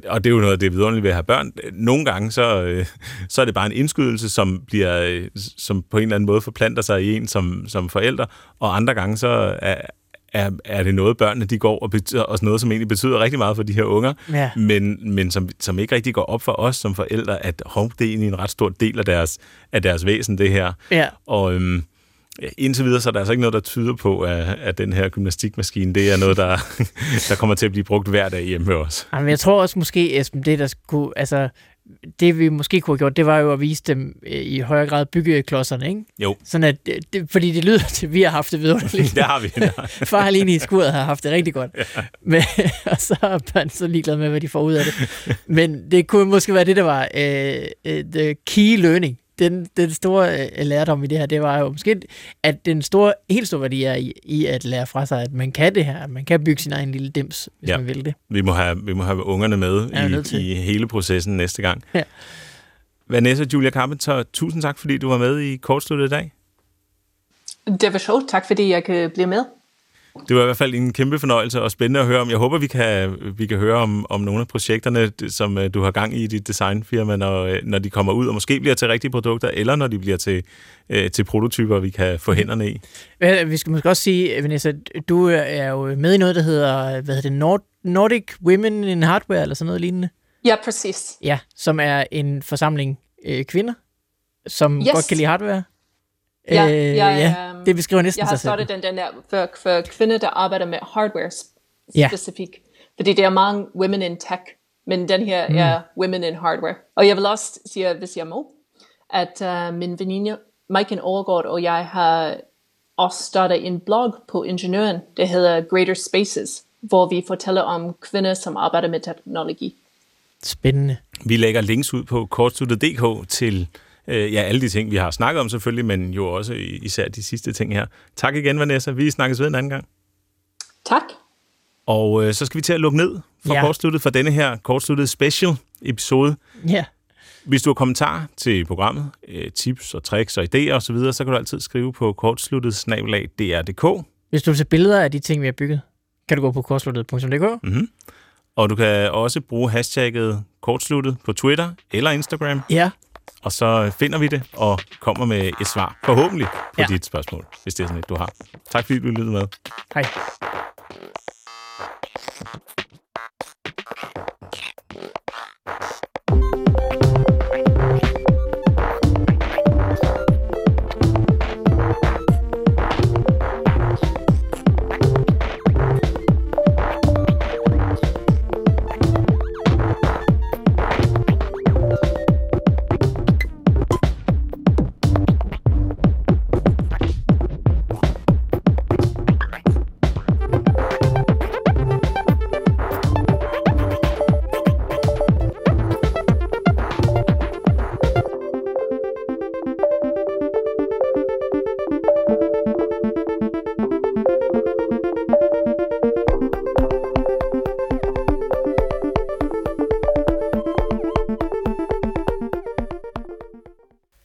og det er jo noget det vidunderlige ved at have børn. Nogle gange, så, øh, så er det bare en indskydelse, som, bliver, øh, som på en eller anden måde forplanter sig i en som, som forældre, og andre gange, så er, er, er det noget, børnene de går og betyder, og noget, som egentlig betyder rigtig meget for de her unger, ja. men, men som, som ikke rigtig går op for os som forældre, at hov, det er egentlig en ret stor del af deres, af deres væsen, det her. Ja. Og øhm, indtil videre, så er der altså ikke noget, der tyder på, at, at den her gymnastikmaskine, det er noget, der, der kommer til at blive brugt hver dag hjemme hos os. Jamen, jeg tror også måske, Esben, det der skulle, altså, det vi måske kunne have gjort, det var jo at vise dem øh, i højere grad byggeklodserne, ikke? Jo. Sådan at, det, fordi det lyder til, at vi har haft det vidunderligt. det har vi. Far alene i skuret har haft det rigtig godt. Ja. Men, og så er man så ligeglad med, hvad de får ud af det. Men det kunne måske være det, der var uh, the key learning den, den store øh, lærdom i det her, det var jo måske, at den store, helt store værdi er i, i at lære fra sig, at man kan det her, man kan bygge sin egen lille dims, hvis ja. man vil det. Vi må have, vi må have ungerne med i, i hele processen næste gang. Ja. Vanessa Julia Carpenter, tusind tak, fordi du var med i Kortsluttet i dag. Det var sjovt. Tak, fordi jeg kan blive med. Det var i hvert fald en kæmpe fornøjelse og spændende at høre om. Jeg håber, vi kan, vi kan høre om, om nogle af projekterne, som øh, du har gang i i dit designfirma, når, øh, når de kommer ud og måske bliver til rigtige produkter, eller når de bliver til, øh, til prototyper, vi kan få hænderne i. Vi skal måske også sige, Vanessa, du er jo med i noget, der hedder, hvad hedder det, Nord Nordic Women in Hardware, eller sådan noget lignende. Ja, præcis. Ja, som er en forsamling øh, kvinder, som yes. godt kan lide hardware. Ja, øh, ja, ja, øhm, det beskriver næsten Jeg har sig selv. startet den, den der for, for kvinder, der arbejder med hardware ja. specifik. Fordi der er mange women in tech, men den her mm. er women in hardware. Og jeg vil også sige, hvis jeg må, at uh, min veninde Maiken Overgaard og jeg har også startet en blog på Ingeniøren, der hedder Greater Spaces, hvor vi fortæller om kvinder, som arbejder med teknologi. Spændende. Vi lægger links ud på kortsluttet.dk til øh, ja, alle de ting, vi har snakket om selvfølgelig, men jo også især de sidste ting her. Tak igen, Vanessa. Vi snakkes ved en anden gang. Tak. Og øh, så skal vi til at lukke ned for ja. kortsluttet for denne her kortsluttet special episode. Ja. Hvis du har kommentarer til programmet, øh, tips og tricks og idéer osv., så, så kan du altid skrive på kortsluttet dr.dk. Hvis du vil se billeder af de ting, vi har bygget, kan du gå på kortsluttet.dk. Mm-hmm. Og du kan også bruge hashtagget kortsluttet på Twitter eller Instagram. Ja. Og så finder vi det og kommer med et svar, forhåbentlig, på ja. dit spørgsmål, hvis det er sådan et, du har. Tak fordi du lyttede med. Hej.